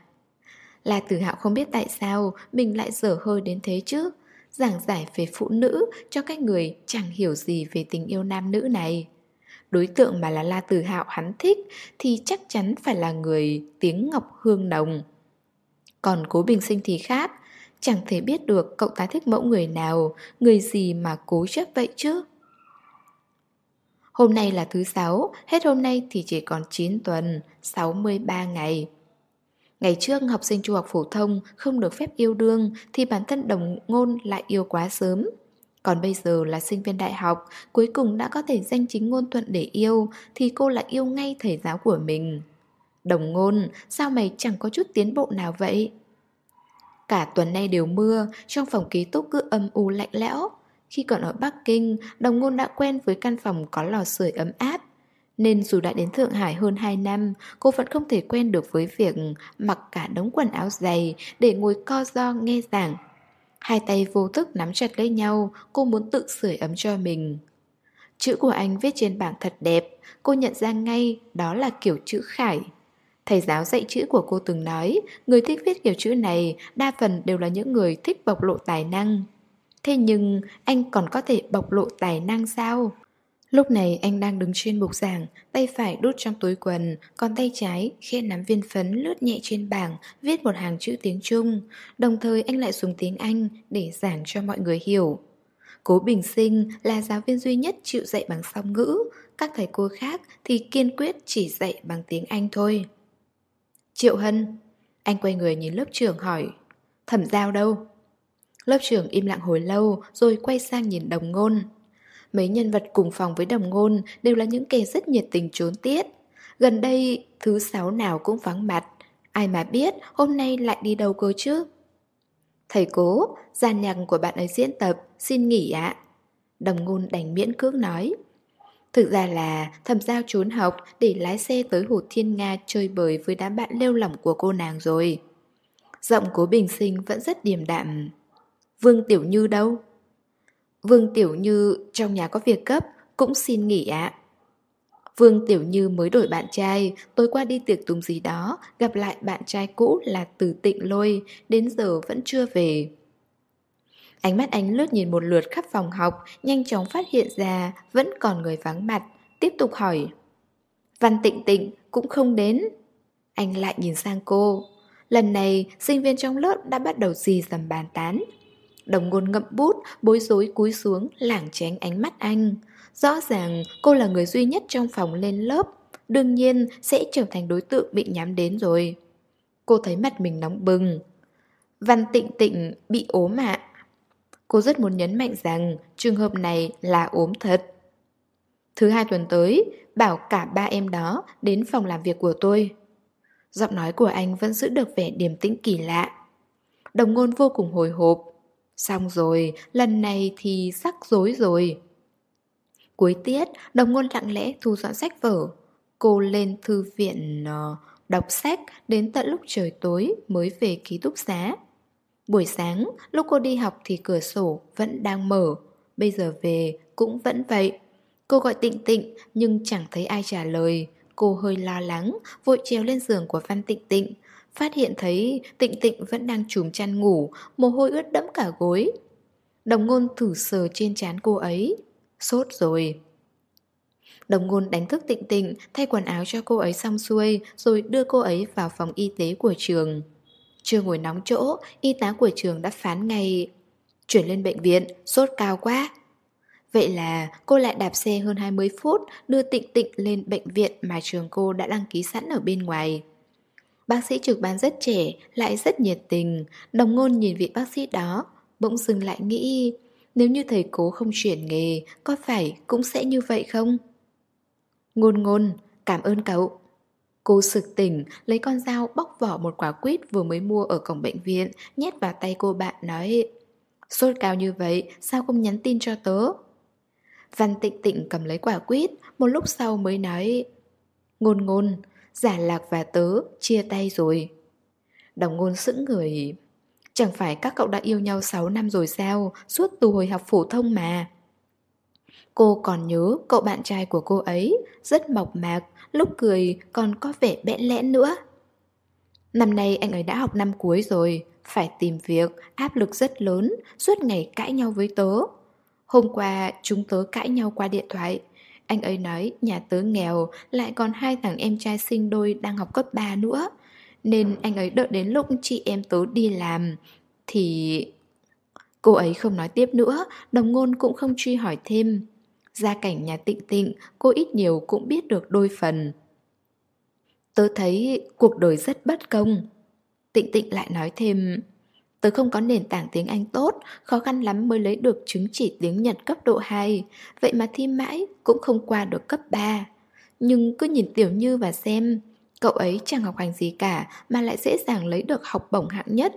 La Tử Hạo không biết tại sao mình lại dở hơi đến thế chứ. Giảng giải về phụ nữ cho các người chẳng hiểu gì về tình yêu nam nữ này. Đối tượng mà là La Tử Hạo hắn thích thì chắc chắn phải là người tiếng ngọc hương nồng. Còn cố bình sinh thì khác, chẳng thể biết được cậu ta thích mẫu người nào, người gì mà cố chấp vậy chứ. Hôm nay là thứ sáu, hết hôm nay thì chỉ còn 9 tuần, 63 ngày. Ngày trước học sinh trung học phổ thông không được phép yêu đương thì bản thân đồng ngôn lại yêu quá sớm. Còn bây giờ là sinh viên đại học, cuối cùng đã có thể danh chính ngôn thuận để yêu thì cô lại yêu ngay thầy giáo của mình. Đồng ngôn, sao mày chẳng có chút tiến bộ nào vậy? Cả tuần nay đều mưa, trong phòng ký túc cứ âm u lạnh lẽo. Khi còn ở Bắc Kinh, đồng ngôn đã quen với căn phòng có lò sưởi ấm áp. Nên dù đã đến Thượng Hải hơn 2 năm, cô vẫn không thể quen được với việc mặc cả đống quần áo dày để ngồi co do nghe giảng. Hai tay vô thức nắm chặt lấy nhau, cô muốn tự sưởi ấm cho mình. Chữ của anh viết trên bảng thật đẹp, cô nhận ra ngay đó là kiểu chữ khải. Thầy giáo dạy chữ của cô từng nói, người thích viết kiểu chữ này đa phần đều là những người thích bộc lộ tài năng. Thế nhưng anh còn có thể bộc lộ tài năng sao? Lúc này anh đang đứng trên bục giảng, tay phải đút trong túi quần, còn tay trái khẽ nắm viên phấn lướt nhẹ trên bảng, viết một hàng chữ tiếng Trung. Đồng thời anh lại dùng tiếng Anh để giảng cho mọi người hiểu. Cố Bình Sinh là giáo viên duy nhất chịu dạy bằng song ngữ, các thầy cô khác thì kiên quyết chỉ dạy bằng tiếng Anh thôi. Triệu Hân, anh quay người nhìn lớp trưởng hỏi, thẩm giao đâu? Lớp trưởng im lặng hồi lâu rồi quay sang nhìn đồng ngôn. Mấy nhân vật cùng phòng với đồng ngôn đều là những kẻ rất nhiệt tình trốn tiết. Gần đây, thứ sáu nào cũng vắng mặt. Ai mà biết hôm nay lại đi đâu cơ chứ? Thầy cố, gian nhạc của bạn ấy diễn tập, xin nghỉ ạ. Đồng ngôn đành miễn cưỡng nói. Thực ra là thầm giao trốn học để lái xe tới Hồ Thiên Nga chơi bời với đám bạn lêu lỏng của cô nàng rồi. Giọng cố bình sinh vẫn rất điềm đạm. Vương Tiểu Như đâu? Vương Tiểu Như trong nhà có việc cấp, cũng xin nghỉ ạ. Vương Tiểu Như mới đổi bạn trai, tối qua đi tiệc tùng gì đó, gặp lại bạn trai cũ là Từ Tịnh Lôi, đến giờ vẫn chưa về. Ánh mắt anh lướt nhìn một lượt khắp phòng học, nhanh chóng phát hiện ra vẫn còn người vắng mặt, tiếp tục hỏi. Văn Tịnh Tịnh cũng không đến. Anh lại nhìn sang cô. Lần này, sinh viên trong lớp đã bắt đầu gì dầm bàn tán. Đồng ngôn ngậm bút, bối rối cúi xuống, lảng tránh ánh mắt anh. Rõ ràng cô là người duy nhất trong phòng lên lớp, đương nhiên sẽ trở thành đối tượng bị nhắm đến rồi. Cô thấy mặt mình nóng bừng. Văn tịnh tịnh bị ốm ạ. Cô rất muốn nhấn mạnh rằng trường hợp này là ốm thật. Thứ hai tuần tới, bảo cả ba em đó đến phòng làm việc của tôi. Giọng nói của anh vẫn giữ được vẻ điềm tĩnh kỳ lạ. Đồng ngôn vô cùng hồi hộp. Xong rồi, lần này thì rắc rối rồi. Cuối tiết, đồng ngôn lặng lẽ thu dọn sách vở. Cô lên thư viện ờ, đọc sách đến tận lúc trời tối mới về ký túc xá. Buổi sáng, lúc cô đi học thì cửa sổ vẫn đang mở, bây giờ về cũng vẫn vậy. Cô gọi tịnh tịnh nhưng chẳng thấy ai trả lời. Cô hơi lo lắng, vội trèo lên giường của Văn Tịnh Tịnh. Phát hiện thấy Tịnh Tịnh vẫn đang trùm chăn ngủ, mồ hôi ướt đẫm cả gối. Đồng ngôn thử sờ trên trán cô ấy. Sốt rồi. Đồng ngôn đánh thức Tịnh Tịnh, thay quần áo cho cô ấy xong xuôi, rồi đưa cô ấy vào phòng y tế của trường. Chưa ngồi nóng chỗ, y tá của trường đã phán ngay Chuyển lên bệnh viện, sốt cao quá Vậy là cô lại đạp xe hơn 20 phút đưa tịnh tịnh lên bệnh viện mà trường cô đã đăng ký sẵn ở bên ngoài. Bác sĩ trực ban rất trẻ, lại rất nhiệt tình, đồng ngôn nhìn vị bác sĩ đó, bỗng dừng lại nghĩ nếu như thầy cố không chuyển nghề, có phải cũng sẽ như vậy không? Ngôn ngôn, cảm ơn cậu. Cô sực tỉnh, lấy con dao bóc vỏ một quả quýt vừa mới mua ở cổng bệnh viện, nhét vào tay cô bạn nói Sốt cao như vậy, sao không nhắn tin cho tớ? Văn tịnh tịnh cầm lấy quả quýt, một lúc sau mới nói Ngôn ngôn, giả lạc và tớ chia tay rồi. Đồng ngôn sững người Chẳng phải các cậu đã yêu nhau 6 năm rồi sao, suốt từ hồi học phổ thông mà. Cô còn nhớ cậu bạn trai của cô ấy, rất mộc mạc, lúc cười còn có vẻ bẽn lẽn nữa. Năm nay anh ấy đã học năm cuối rồi, phải tìm việc, áp lực rất lớn, suốt ngày cãi nhau với tớ. Hôm qua chúng tớ cãi nhau qua điện thoại. Anh ấy nói nhà tớ nghèo, lại còn hai thằng em trai sinh đôi đang học cấp 3 nữa. Nên anh ấy đợi đến lúc chị em tớ đi làm, thì... Cô ấy không nói tiếp nữa, đồng ngôn cũng không truy hỏi thêm. Gia cảnh nhà tịnh tịnh, cô ít nhiều cũng biết được đôi phần. Tớ thấy cuộc đời rất bất công. Tịnh tịnh lại nói thêm, tớ không có nền tảng tiếng Anh tốt, khó khăn lắm mới lấy được chứng chỉ tiếng Nhật cấp độ 2, vậy mà thi mãi cũng không qua được cấp 3. Nhưng cứ nhìn Tiểu Như và xem, cậu ấy chẳng học hành gì cả mà lại dễ dàng lấy được học bổng hạng nhất.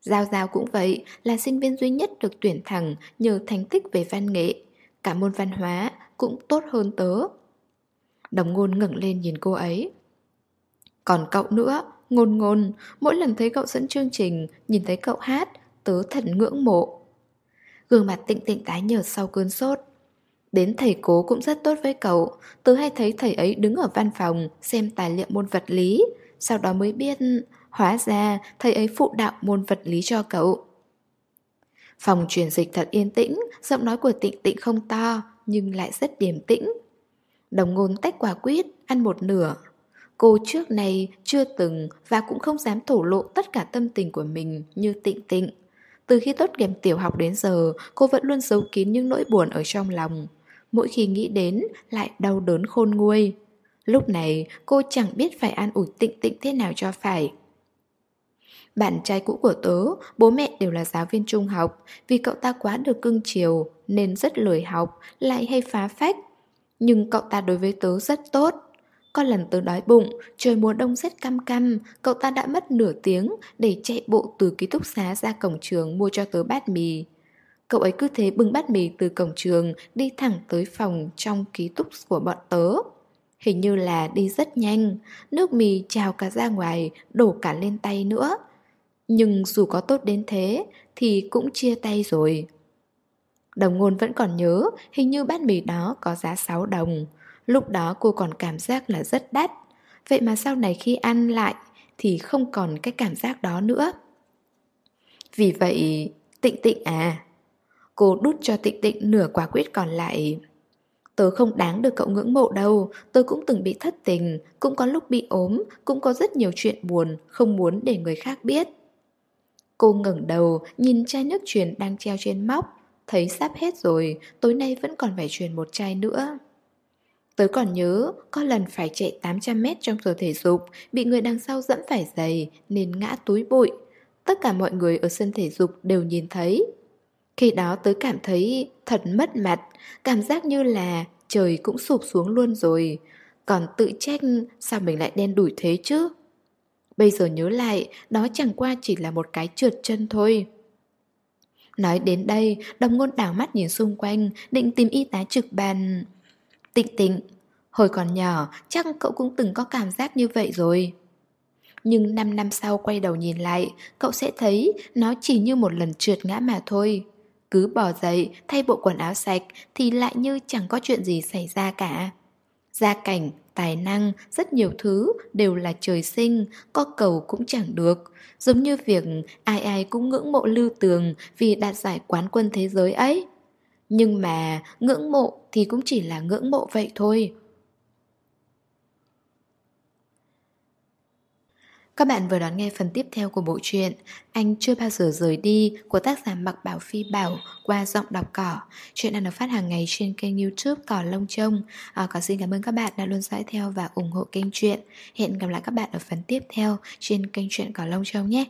Giao Giao cũng vậy, là sinh viên duy nhất được tuyển thẳng nhờ thành tích về văn nghệ. Cả môn văn hóa cũng tốt hơn tớ. Đồng ngôn ngẩng lên nhìn cô ấy. Còn cậu nữa, ngôn ngôn, mỗi lần thấy cậu dẫn chương trình, nhìn thấy cậu hát, tớ thật ngưỡng mộ. Gương mặt tịnh tịnh tái nhợt sau cơn sốt. Đến thầy cố cũng rất tốt với cậu, tớ hay thấy thầy ấy đứng ở văn phòng xem tài liệu môn vật lý, sau đó mới biết, hóa ra thầy ấy phụ đạo môn vật lý cho cậu. Phòng truyền dịch thật yên tĩnh, giọng nói của tịnh tịnh không to, nhưng lại rất điềm tĩnh. Đồng ngôn tách quả quyết, ăn một nửa. Cô trước này chưa từng và cũng không dám thổ lộ tất cả tâm tình của mình như tịnh tịnh. Từ khi tốt nghiệp tiểu học đến giờ, cô vẫn luôn giấu kín những nỗi buồn ở trong lòng. Mỗi khi nghĩ đến, lại đau đớn khôn nguôi. Lúc này, cô chẳng biết phải an ủi tịnh tịnh thế nào cho phải. Bạn trai cũ của tớ, bố mẹ đều là giáo viên trung học, vì cậu ta quá được cưng chiều nên rất lười học, lại hay phá phách. Nhưng cậu ta đối với tớ rất tốt. Có lần tớ đói bụng, trời mùa đông rất căm căm, cậu ta đã mất nửa tiếng để chạy bộ từ ký túc xá ra cổng trường mua cho tớ bát mì. Cậu ấy cứ thế bưng bát mì từ cổng trường đi thẳng tới phòng trong ký túc của bọn tớ. Hình như là đi rất nhanh, nước mì trào cả ra ngoài, đổ cả lên tay nữa. Nhưng dù có tốt đến thế thì cũng chia tay rồi. Đồng ngôn vẫn còn nhớ, hình như bát mì đó có giá 6 đồng. Lúc đó cô còn cảm giác là rất đắt. Vậy mà sau này khi ăn lại thì không còn cái cảm giác đó nữa. Vì vậy, tịnh tịnh à. Cô đút cho tịnh tịnh nửa quả quyết còn lại. Tớ không đáng được cậu ngưỡng mộ đâu, tớ cũng từng bị thất tình, cũng có lúc bị ốm, cũng có rất nhiều chuyện buồn, không muốn để người khác biết. Cô ngẩng đầu, nhìn chai nước truyền đang treo trên móc, thấy sắp hết rồi, tối nay vẫn còn phải truyền một chai nữa. Tớ còn nhớ, có lần phải chạy 800 mét trong giờ thể dục, bị người đằng sau dẫm phải giày nên ngã túi bụi. Tất cả mọi người ở sân thể dục đều nhìn thấy. Khi đó tớ cảm thấy thật mất mặt, cảm giác như là trời cũng sụp xuống luôn rồi. Còn tự trách sao mình lại đen đủi thế chứ? Bây giờ nhớ lại, đó chẳng qua chỉ là một cái trượt chân thôi. Nói đến đây, đồng ngôn đảo mắt nhìn xung quanh, định tìm y tá trực bàn. Tịnh tịnh, hồi còn nhỏ, chắc cậu cũng từng có cảm giác như vậy rồi. Nhưng 5 năm sau quay đầu nhìn lại, cậu sẽ thấy nó chỉ như một lần trượt ngã mà thôi. Cứ bỏ dậy, thay bộ quần áo sạch thì lại như chẳng có chuyện gì xảy ra cả. Gia cảnh, tài năng, rất nhiều thứ đều là trời sinh, có cầu cũng chẳng được. Giống như việc ai ai cũng ngưỡng mộ Lưu Tường vì đạt giải quán quân thế giới ấy. Nhưng mà ngưỡng mộ thì cũng chỉ là ngưỡng mộ vậy thôi. Các bạn vừa đón nghe phần tiếp theo của bộ truyện Anh chưa bao giờ rời đi của tác giả Mặc Bảo Phi Bảo qua giọng đọc cỏ. Chuyện đang được phát hàng ngày trên kênh youtube Cỏ Lông Trông. À, có xin cảm ơn các bạn đã luôn dõi theo và ủng hộ kênh truyện. Hẹn gặp lại các bạn ở phần tiếp theo trên kênh truyện Cỏ Lông Trông nhé.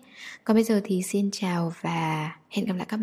Còn bây giờ thì xin chào và hẹn gặp lại các bạn.